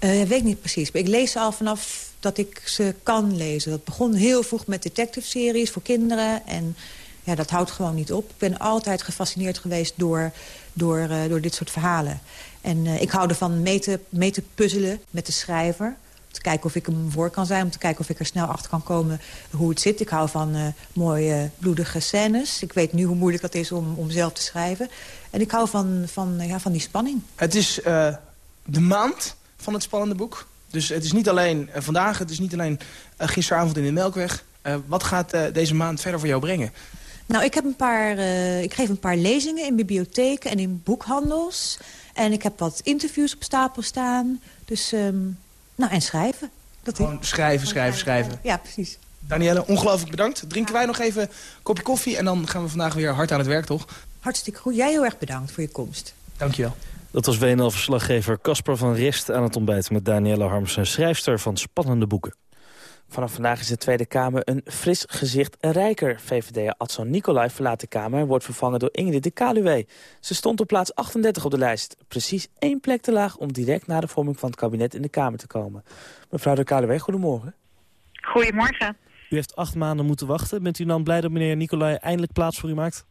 Uh, ik weet niet precies. Maar ik lees ze al vanaf dat ik ze kan lezen. Dat begon heel vroeg met detective-series voor kinderen. En ja, dat houdt gewoon niet op. Ik ben altijd gefascineerd geweest door, door, door dit soort verhalen. En ik hou ervan mee te, mee te puzzelen met de schrijver te kijken of ik hem voor kan zijn. Om te kijken of ik er snel achter kan komen hoe het zit. Ik hou van mooie bloedige scènes. Ik weet nu hoe moeilijk dat is om, om zelf te schrijven. En ik hou van, van, ja, van die spanning. Het is uh, de maand van het spannende boek. Dus het is niet alleen uh, vandaag, het is niet alleen gisteravond in de Melkweg. wat gaat deze maand verder voor jou brengen? Nou, ik, heb een paar, ik geef een paar lezingen in bibliotheken en in boekhandels. En ik heb wat interviews op stapel staan. Dus um, nou, en schrijven. Dat Gewoon schrijven, schrijven, schrijven. Ja, precies. Danielle, ongelooflijk bedankt. Drinken wij nog even een kopje koffie en dan gaan we vandaag weer hard aan het werk, toch? Hartstikke goed. Jij heel erg bedankt voor je komst. Dankjewel. Dat was WNL-verslaggever Casper van Rest aan het ontbijt met Danielle Harmsen, schrijfster van spannende boeken. Vanaf vandaag is de Tweede Kamer een fris gezicht rijker. VVD'er Adson Nicolai verlaat de Kamer en wordt vervangen door Ingrid de Kaluwe. Ze stond op plaats 38 op de lijst. Precies één plek te laag om direct na de vorming van het kabinet in de Kamer te komen. Mevrouw de Kaluwe, goedemorgen. Goedemorgen. U heeft acht maanden moeten wachten. Bent u dan blij dat meneer Nicolai eindelijk plaats voor u maakt?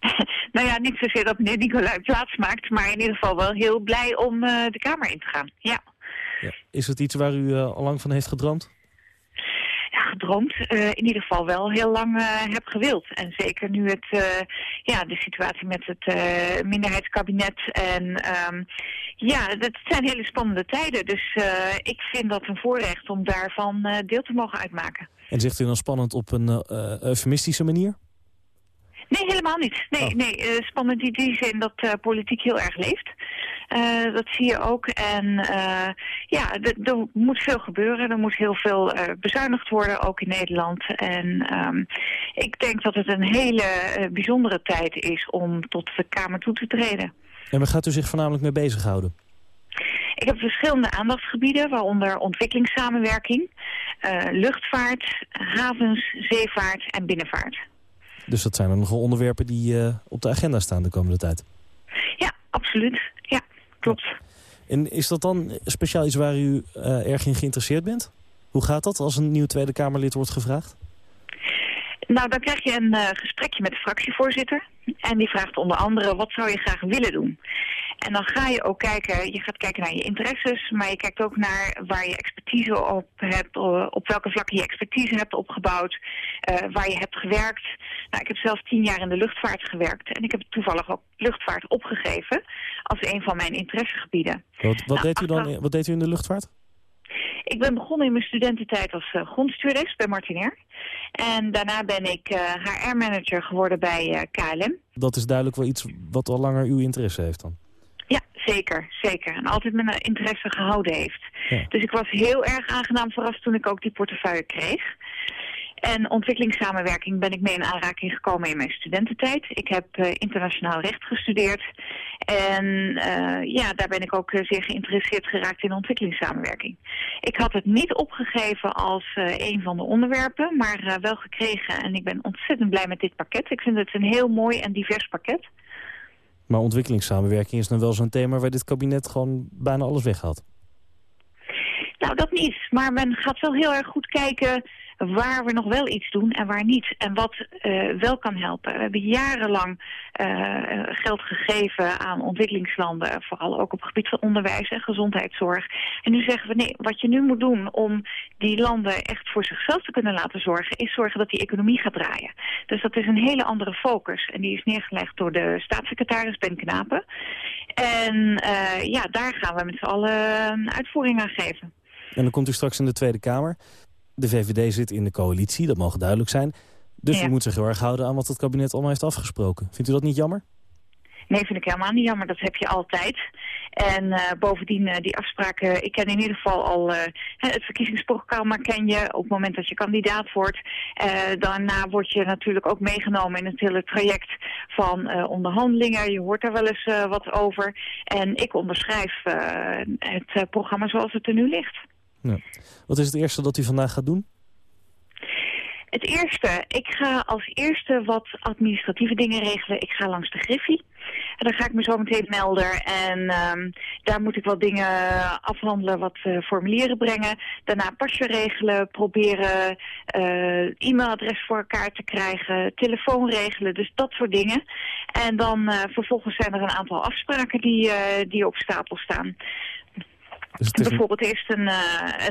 Nou ja, niet zozeer dat meneer Nicolai plaats maakt, maar in ieder geval wel heel blij om eh, de Kamer in te gaan. Ja. Ja. Is het iets waar u uh, al lang van heeft gedroomd? Ja, gedroomd. Uh, in ieder geval wel heel lang heb gewild. En zeker nu het, ja, de situatie met het minderheidskabinet. En um, ja, dat zijn hele spannende tijden. Dus ik vind dat een voorrecht om daarvan deel te mogen uitmaken. En zegt u dan spannend op een eufemistische manier? Nee, helemaal niet. Nee, Oh. nee uh, spannend in die zin dat uh, politiek heel erg leeft. Uh, dat zie je ook. En ja, er moet veel gebeuren. Er moet heel veel bezuinigd worden, ook in Nederland. En um, ik denk dat het een hele bijzondere tijd is om tot de Kamer toe te treden. En waar gaat u zich voornamelijk mee bezighouden? Ik heb verschillende aandachtsgebieden, waaronder ontwikkelingssamenwerking, luchtvaart, havens, zeevaart en binnenvaart. Dus dat zijn er nogal onderwerpen die uh, op de agenda staan de komende tijd. Ja, absoluut. Ja, klopt. En is dat dan speciaal iets waar u uh, erg in geïnteresseerd bent? Hoe gaat dat als een nieuw Tweede Kamerlid wordt gevraagd? Nou, dan krijg je een uh, gesprekje met de fractievoorzitter. En die vraagt onder andere, wat zou je graag willen doen? En dan ga je ook kijken, je gaat kijken naar je interesses, maar je kijkt ook naar waar je expertise op hebt, op welke vlakken je expertise hebt opgebouwd, uh, waar je hebt gewerkt. Nou, ik heb zelf tien jaar in de luchtvaart gewerkt en ik heb toevallig ook luchtvaart opgegeven als een van mijn interessegebieden. Wat, wat, nou, deed, u dan, wat deed u in de luchtvaart? Ik ben begonnen in mijn studententijd als uh, bij Martinair. En daarna ben ik uh, HR-manager geworden bij uh, KLM. Dat is duidelijk wel iets wat al langer uw interesse heeft dan? Zeker, zeker. En altijd mijn interesse gehouden heeft. Ja. Dus ik was heel erg aangenaam verrast toen ik ook die portefeuille kreeg. En ontwikkelingssamenwerking ben ik mee in aanraking gekomen in mijn studententijd. Ik heb uh, internationaal recht gestudeerd. En uh, ja, daar ben ik ook uh, zeer geïnteresseerd geraakt in ontwikkelingssamenwerking. Ik had het niet opgegeven als een van de onderwerpen, maar wel gekregen. En ik ben ontzettend blij met dit pakket. Ik vind het een heel mooi en divers pakket. Maar ontwikkelingssamenwerking is dan wel zo'n thema waar dit kabinet gewoon bijna alles weghaalt. Nou, dat niet. Maar men gaat wel heel erg goed kijken waar we nog wel iets doen en waar niet. En wat uh, wel kan helpen. We hebben jarenlang uh, geld gegeven aan ontwikkelingslanden. Vooral ook op het gebied van onderwijs en gezondheidszorg. En nu zeggen we nee, wat je nu moet doen om die landen echt voor zichzelf te kunnen laten zorgen... is zorgen dat die economie gaat draaien. Dus dat is een hele andere focus. En die is neergelegd door de staatssecretaris Ben Knapen. En uh, ja, daar gaan we met z'n allen uitvoering aan geven. En dan komt u straks in de Tweede Kamer. De VVD zit in de coalitie, dat mogen duidelijk zijn. Dus Ja. u moet zich heel erg houden aan wat het kabinet allemaal heeft afgesproken. Vindt u dat niet jammer? Nee, vind ik helemaal niet jammer. Dat heb je altijd. En uh, bovendien, uh, die afspraken, ik ken in ieder geval al uh, het verkiezingsprogramma ken je op het moment dat je kandidaat wordt. daarna word je natuurlijk ook meegenomen in het hele traject van onderhandelingen. Je hoort daar wel eens wat over. En ik onderschrijf het programma zoals het er nu ligt. Wat is het eerste dat u vandaag gaat doen? Het eerste, ik ga als eerste wat administratieve dingen regelen. Ik ga langs de Griffie. En dan ga ik me zo meteen melden. En um, daar moet ik wat dingen afhandelen, wat uh, formulieren brengen. Daarna pasje regelen, proberen uh, e-mailadres voor elkaar te krijgen, telefoon regelen, dus dat soort dingen. En dan uh, vervolgens zijn er een aantal afspraken die, die op stapel staan. Dus is een- Bijvoorbeeld eerst een,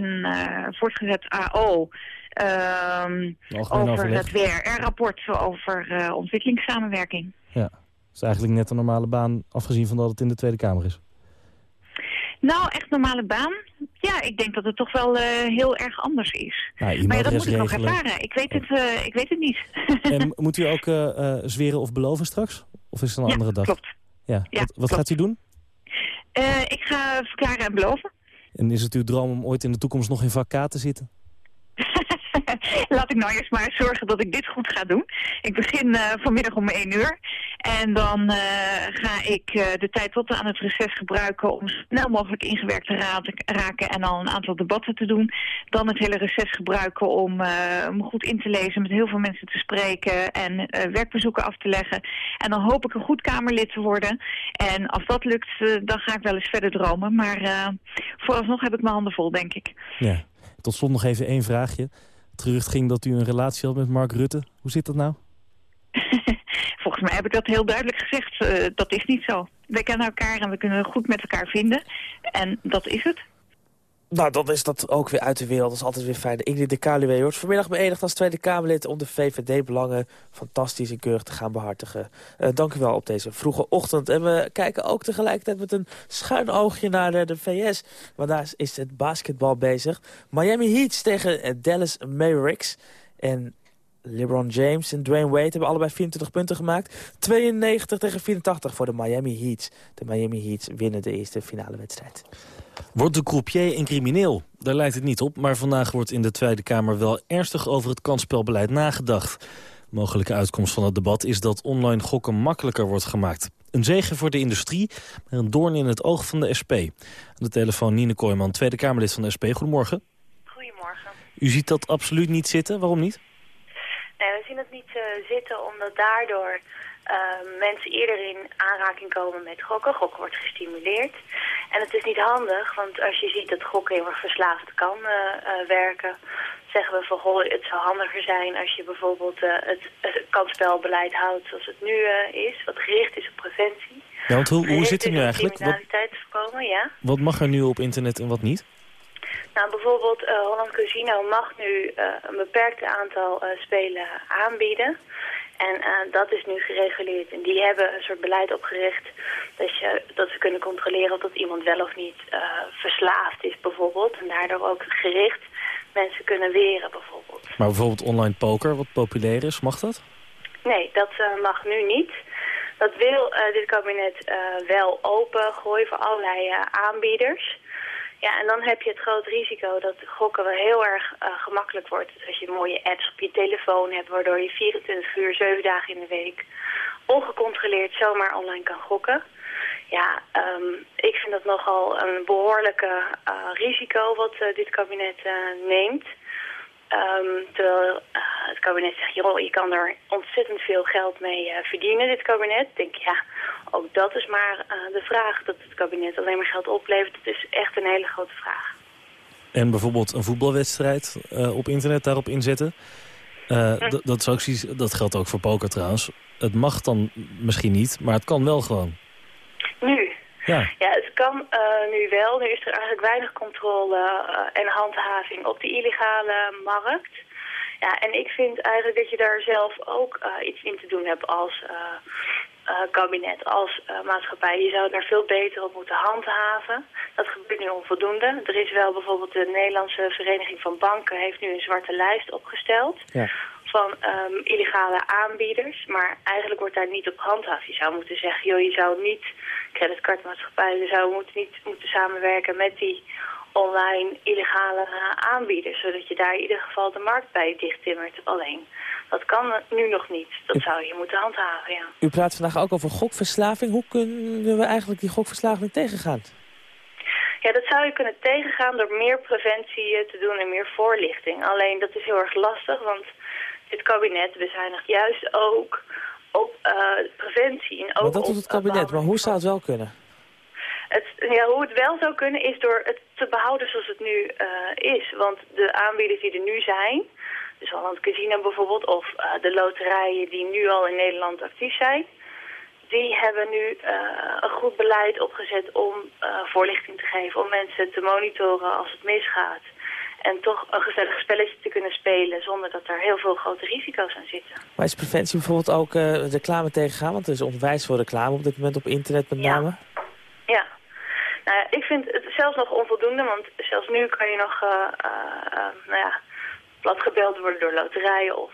een uh, voortgezet AO um, Algemeen over overleg. het WRR-rapport over uh, ontwikkelingssamenwerking. Ja. Dat is eigenlijk net een normale baan, afgezien van dat het in de Tweede Kamer is. Nou, echt normale baan? Ja, ik denk dat het toch wel uh, heel erg anders is. Nou, maar ja, dat moet ik nog ervaren. Ik weet het, uh, ik weet het niet. En moet u ook eh, eh, zweren of beloven straks? Of is het een Ja, andere dag? klopt. Ja. Ja, wat wat klopt. gaat u doen? Uh, ik ga verklaren en beloven. En is het uw droom om ooit in de toekomst nog in vak K te zitten? Laat ik nou eerst maar zorgen dat ik dit goed ga doen. Ik begin uh, vanmiddag om 1 uur. En dan uh, ga ik uh, de tijd tot aan het reces gebruiken om snel mogelijk ingewerkt te raken en al een aantal debatten te doen. Dan het hele reces gebruiken om me goed in te lezen, met heel veel mensen te spreken en werkbezoeken af te leggen. En dan hoop ik een goed Kamerlid te worden. En als dat lukt, dan ga ik wel eens verder dromen. Maar vooralsnog heb ik mijn handen vol, denk ik. Ja. Tot slot nog even één vraagje. Het ging dat u een relatie had met Mark Rutte. Hoe zit dat nou? Volgens mij heb ik dat heel duidelijk gezegd. Uh, dat is niet zo. We kennen elkaar en we kunnen goed met elkaar vinden. En dat is het. Nou, dan is dat ook weer uit de wereld. Dat is altijd weer fijn. Ingrid de Kaluwe wordt vanmiddag beëdigd als Tweede Kamerlid... om de VVD-belangen fantastisch en keurig te gaan behartigen. Uh, dank u wel op deze vroege ochtend. En we kijken ook tegelijkertijd met een schuin oogje naar de, de VS. Want daar is het basketbal bezig. Miami Heat tegen Dallas Mavericks. En LeBron James en Dwayne Wade hebben allebei 24 punten gemaakt. 92 tegen 84 voor de Miami Heat. De Miami Heat winnen de eerste finale wedstrijd. Wordt de croupier een crimineel? Daar lijkt het niet op, maar vandaag wordt in de Tweede Kamer wel ernstig over het kansspelbeleid nagedacht. Mogelijke uitkomst van het debat is dat online gokken makkelijker wordt gemaakt. Een zegen voor de industrie, maar een doorn in het oog van de SP. Aan de telefoon Nine Kooijman, Tweede Kamerlid van de SP. Goedemorgen. Goedemorgen. U ziet dat absoluut niet zitten. Waarom niet? Nee, we zien het niet uh, zitten omdat daardoor uh, mensen eerder in aanraking komen met gokken. Gokken wordt gestimuleerd. En het is niet handig, want als je ziet dat gokken heel erg verslaafd kan uh, uh, werken... zeggen we van, goh, het zou handiger zijn als je bijvoorbeeld het, het kansspelbeleid houdt zoals het nu is. Wat gericht is op preventie. Ja, want hoe, hoe zit het nu eigenlijk? Wat, voorkomen, ja. wat mag er nu op internet en wat niet? Nou, bijvoorbeeld Holland Casino mag nu een beperkt aantal spelen aanbieden. En dat is nu gereguleerd. En die hebben een soort beleid opgericht dat, je, dat ze kunnen controleren of dat iemand wel of niet verslaafd is bijvoorbeeld. En daardoor ook gericht mensen kunnen weren bijvoorbeeld. Maar bijvoorbeeld online poker, wat populair is, mag dat? Nee, dat mag nu niet. Dat wil dit kabinet wel open gooien voor allerlei aanbieders. Ja, en dan heb je het groot risico dat gokken wel heel erg uh, gemakkelijk wordt. Dus als je mooie apps op je telefoon hebt, waardoor je 24 uur, 7 dagen in de week ongecontroleerd zomaar online kan gokken. Ja, um, ik vind dat nogal een behoorlijke uh, risico wat uh, dit kabinet neemt. Um, terwijl het kabinet zegt, joh, je kan er ontzettend veel geld mee verdienen, dit kabinet. Ik denk, ja, ook dat is maar uh, de vraag dat het kabinet alleen maar geld oplevert. Het is echt een hele grote vraag. En bijvoorbeeld een voetbalwedstrijd uh, op internet daarop inzetten. Uh, hm. Dat dat geldt ook voor poker trouwens. Het mag dan misschien niet, maar het kan wel gewoon. Nu? Ja, ja het kan nu wel. Nu is er eigenlijk weinig controle en handhaving op de illegale markt. Ja, en ik vind eigenlijk dat je daar zelf ook iets in te doen hebt als kabinet als uh, maatschappij. Je zou daar veel beter op moeten handhaven. Dat gebeurt nu onvoldoende. Er is wel bijvoorbeeld de Nederlandse Vereniging van Banken... heeft nu een zwarte lijst opgesteld... Ja. van um, illegale aanbieders. Maar eigenlijk wordt daar niet op gehandhaafd. Je zou moeten zeggen, joh, je zou niet... creditcardmaatschappijen zou moeten niet moeten samenwerken met die online illegale aanbieders. Zodat je daar in ieder geval de markt bij dichttimmert. Alleen dat kan nu nog niet. Dat zou je moeten handhaven, ja. U praat vandaag ook over gokverslaving. Hoe kunnen we eigenlijk die gokverslaving tegengaan? Ja, dat zou je kunnen tegengaan door meer preventie eh, te doen en meer voorlichting. Alleen dat is heel erg lastig, want dit kabinet bezuinigt juist ook op uh, preventie. En ook maar dat doet het kabinet, maar hoe zou het wel kunnen? Het, ja, hoe het wel zou kunnen is door het te behouden zoals het nu uh, is. Want de aanbieders die er nu zijn, dus Holland Casino bijvoorbeeld, of uh, de loterijen die nu al in Nederland actief zijn, die hebben nu uh, een goed beleid opgezet om voorlichting te geven, om mensen te monitoren als het misgaat. En toch een gezellig spelletje te kunnen spelen zonder dat er heel veel grote risico's aan zitten. Maar is preventie bijvoorbeeld ook reclame tegengaan? Want er is onwijs voor reclame op dit moment op internet met name. Ja, ja. Nou, ik vind het zelfs nog onvoldoende, want zelfs nu kan je nog, nou ja platgebeld worden door loterijen of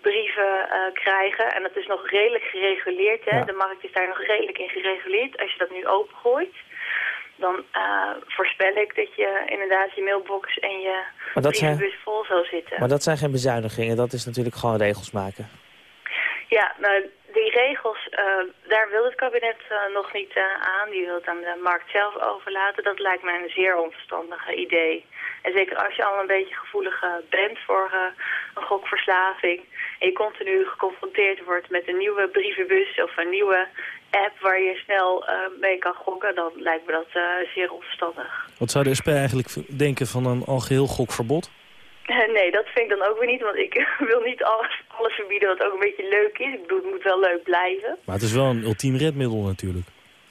brieven krijgen. En dat is nog redelijk gereguleerd. Hè? De markt is daar nog redelijk in gereguleerd als je dat nu opengooit. dan uh, voorspel ik dat je inderdaad je mailbox en je brievenbus vol zal zitten. Maar dat zijn geen bezuinigingen, dat is natuurlijk gewoon regels maken. Ja, nou, die regels, uh, daar wil het kabinet uh, nog niet aan. Die wil het aan de markt zelf overlaten. Dat lijkt mij een zeer onverstandig idee. En zeker als je al een beetje gevoelig bent voor een gokverslaving... en je continu geconfronteerd wordt met een nieuwe brievenbus of een nieuwe app waar je snel mee kan gokken, dan lijkt me dat zeer onverstandig. Wat zou de SP eigenlijk denken van een algeheel gokverbod? nee, dat vind ik dan ook weer niet, want ik wil niet alles, alles verbieden wat ook een beetje leuk is. Ik bedoel, het moet wel leuk blijven. Maar het is wel een ultiem redmiddel natuurlijk.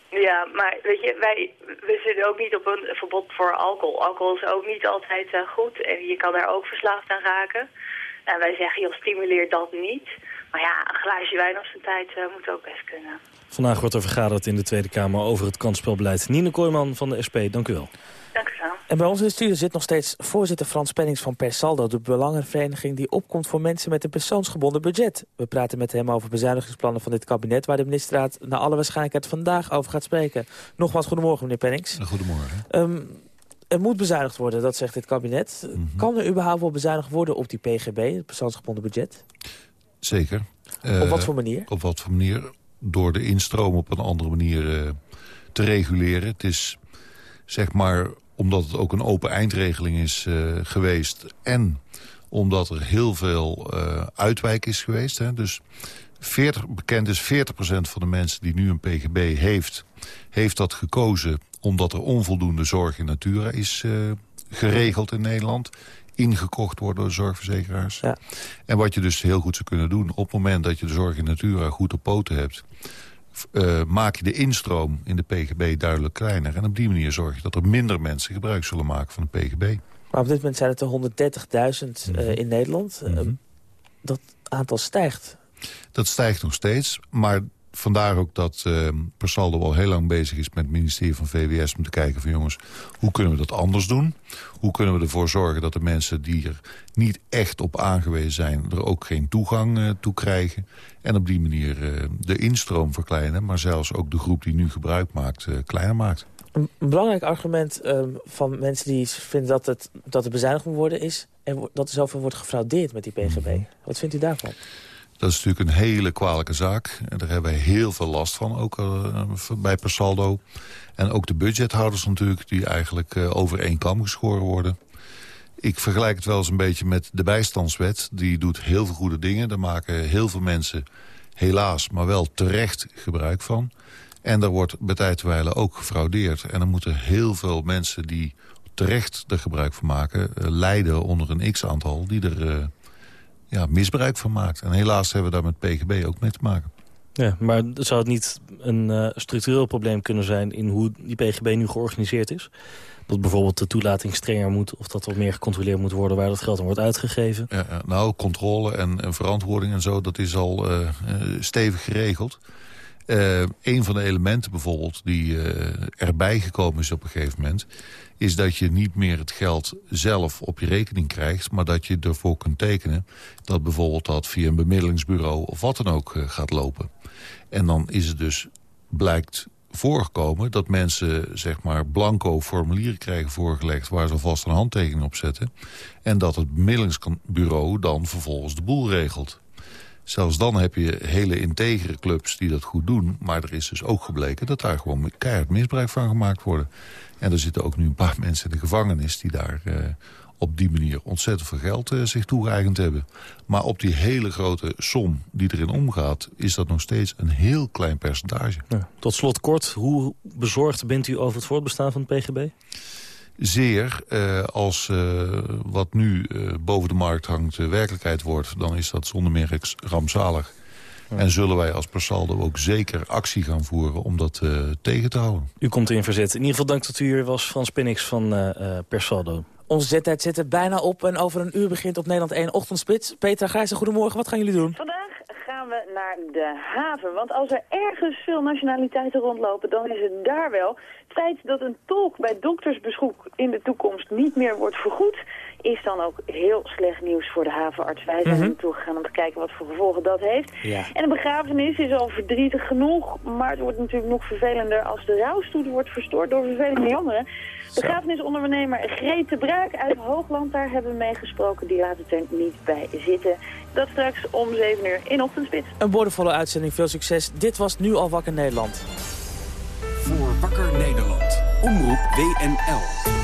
Ja, maar weet je, wij we zitten ook niet op een verbod voor alcohol. Alcohol is ook niet altijd uh, goed en je kan daar ook verslaafd aan raken. En wij zeggen, joh, stimuleer dat niet. Maar ja, een glaasje wijn op zijn tijd uh, moet ook best kunnen. Vandaag wordt er vergaderd in de Tweede Kamer over het kansspelbeleid. Nina Kooijman van de SP, dank u wel. Dank u wel. En bij ons in de studio zit nog steeds voorzitter Frans Pennings van Persaldo... de belangenvereniging die opkomt voor mensen met een persoonsgebonden budget. We praten met hem over bezuinigingsplannen van dit kabinet... waar de ministerraad naar alle waarschijnlijkheid vandaag over gaat spreken. Nogmaals, goedemorgen meneer Pennings. Goedemorgen. Um, er moet bezuinigd worden, dat zegt dit kabinet. Mhm. Kan er überhaupt wel bezuinigd worden op die PGB, het persoonsgebonden budget? Zeker. op wat voor manier? Op wat voor manier? door de instroom op een andere manier uh, te reguleren. Het is zeg maar omdat het ook een open eindregeling is uh, geweest... en omdat er heel veel uh, uitwijk is geweest. Hè. Dus 40, bekend is 40% van de mensen die nu een PGB heeft... heeft dat gekozen omdat er onvoldoende zorg in natura is geregeld in Nederland ingekocht worden door de zorgverzekeraars. Ja. En wat je dus heel goed zou kunnen doen... op het moment dat je de zorg in natura goed op poten hebt... Uh, maak je de instroom in de PGB duidelijk kleiner. En op die manier zorg je dat er minder mensen gebruik zullen maken van de PGB. Maar op dit moment zijn het er 130.000 uh, uh, in Nederland. Mm -hmm. dat aantal stijgt. Dat stijgt nog steeds, maar vandaar ook dat uh, Persaldo al heel lang bezig is met het ministerie van VWS... om te kijken van jongens, hoe kunnen we dat anders doen? Hoe kunnen we ervoor zorgen dat de mensen die er niet echt op aangewezen zijn... er ook geen toegang uh, toe krijgen? En op die manier uh, de instroom verkleinen... maar zelfs ook de groep die nu gebruik maakt, kleiner maakt. Een belangrijk argument um, van mensen die vinden dat het, dat er bezuinigd moet worden... is er, dat er zoveel wordt gefraudeerd met die PGB. -hmm. Wat vindt u daarvan? Dat is natuurlijk een hele kwalijke zaak. En daar hebben wij heel veel last van, ook uh, bij Persaldo. En ook de budgethouders natuurlijk, die eigenlijk uh, over één kam geschoren worden. Ik vergelijk het wel eens een beetje met de bijstandswet. Die doet heel veel goede dingen. Daar maken heel veel mensen helaas, maar wel terecht gebruik van. En daar wordt bij tijd ook gefraudeerd. En er moeten heel veel mensen die terecht er gebruik van maken... Uh, lijden onder een x-aantal die er ja, misbruik van maakt. En helaas hebben we daar met PGB ook mee te maken. Ja, maar zou het niet een uh, structureel probleem kunnen zijn... in hoe die PGB nu georganiseerd is? Dat bijvoorbeeld de toelating strenger moet... of dat er meer gecontroleerd moet worden waar dat geld aan wordt uitgegeven? Ja, nou, controle en, en, verantwoording en zo, dat is al uh, uh, stevig geregeld. Een van de elementen bijvoorbeeld die erbij gekomen is op een gegeven moment is dat je niet meer het geld zelf op je rekening krijgt... maar dat je ervoor kunt tekenen dat bijvoorbeeld dat via een bemiddelingsbureau... of wat dan ook uh, gaat lopen. En dan is het dus, blijkt voorgekomen dat mensen zeg maar blanco formulieren krijgen voorgelegd... waar ze alvast een handtekening op zetten. En dat het bemiddelingsbureau dan vervolgens de boel regelt. Zelfs dan heb je hele integere clubs die dat goed doen. Maar er is dus ook gebleken dat daar gewoon keihard misbruik van gemaakt wordt. En er zitten ook nu een paar mensen in de gevangenis... die daar uh, op die manier ontzettend veel geld uh, zich toegeëigend hebben. Maar op die hele grote som die erin omgaat... is dat nog steeds een heel klein percentage. Ja. Tot slot kort, hoe bezorgd bent u over het voortbestaan van het PGB? Zeer. Uh, als uh, wat nu uh, boven de markt hangt werkelijkheid wordt... dan is dat zonder meer rampzalig. En zullen wij als Persaldo ook zeker actie gaan voeren om dat tegen te houden. U komt in verzet. In ieder geval dank dat u hier was, Frans Pinnix van Persaldo. Onze zettijd zit er bijna op en over een uur begint op Nederland 1 ochtendspits. Petra Grijze, goedemorgen. Wat gaan jullie doen? Vandaag gaan we naar de haven. Want als er ergens veel nationaliteiten rondlopen, dan is het daar wel. Het feit dat een tolk bij doktersbezoek in de toekomst niet meer wordt vergoed is dan ook heel slecht nieuws voor de havenarts. Wij zijn er Mhm. naartoe gegaan om te kijken wat voor gevolgen dat heeft. Ja. En een begrafenis is al verdrietig genoeg, maar het wordt natuurlijk nog vervelender als de rouwstoet wordt verstoord door vervelende jongeren. Begrafenisondernemer Greet de Braak uit Hoogland, daar hebben we mee gesproken. Die laat het er niet bij zitten. Dat straks om 7 uur in Ochtendspits. Een boordevolle uitzending, veel succes. Dit was Nu al wakker Nederland. Voor Wakker Nederland. Omroep WNL.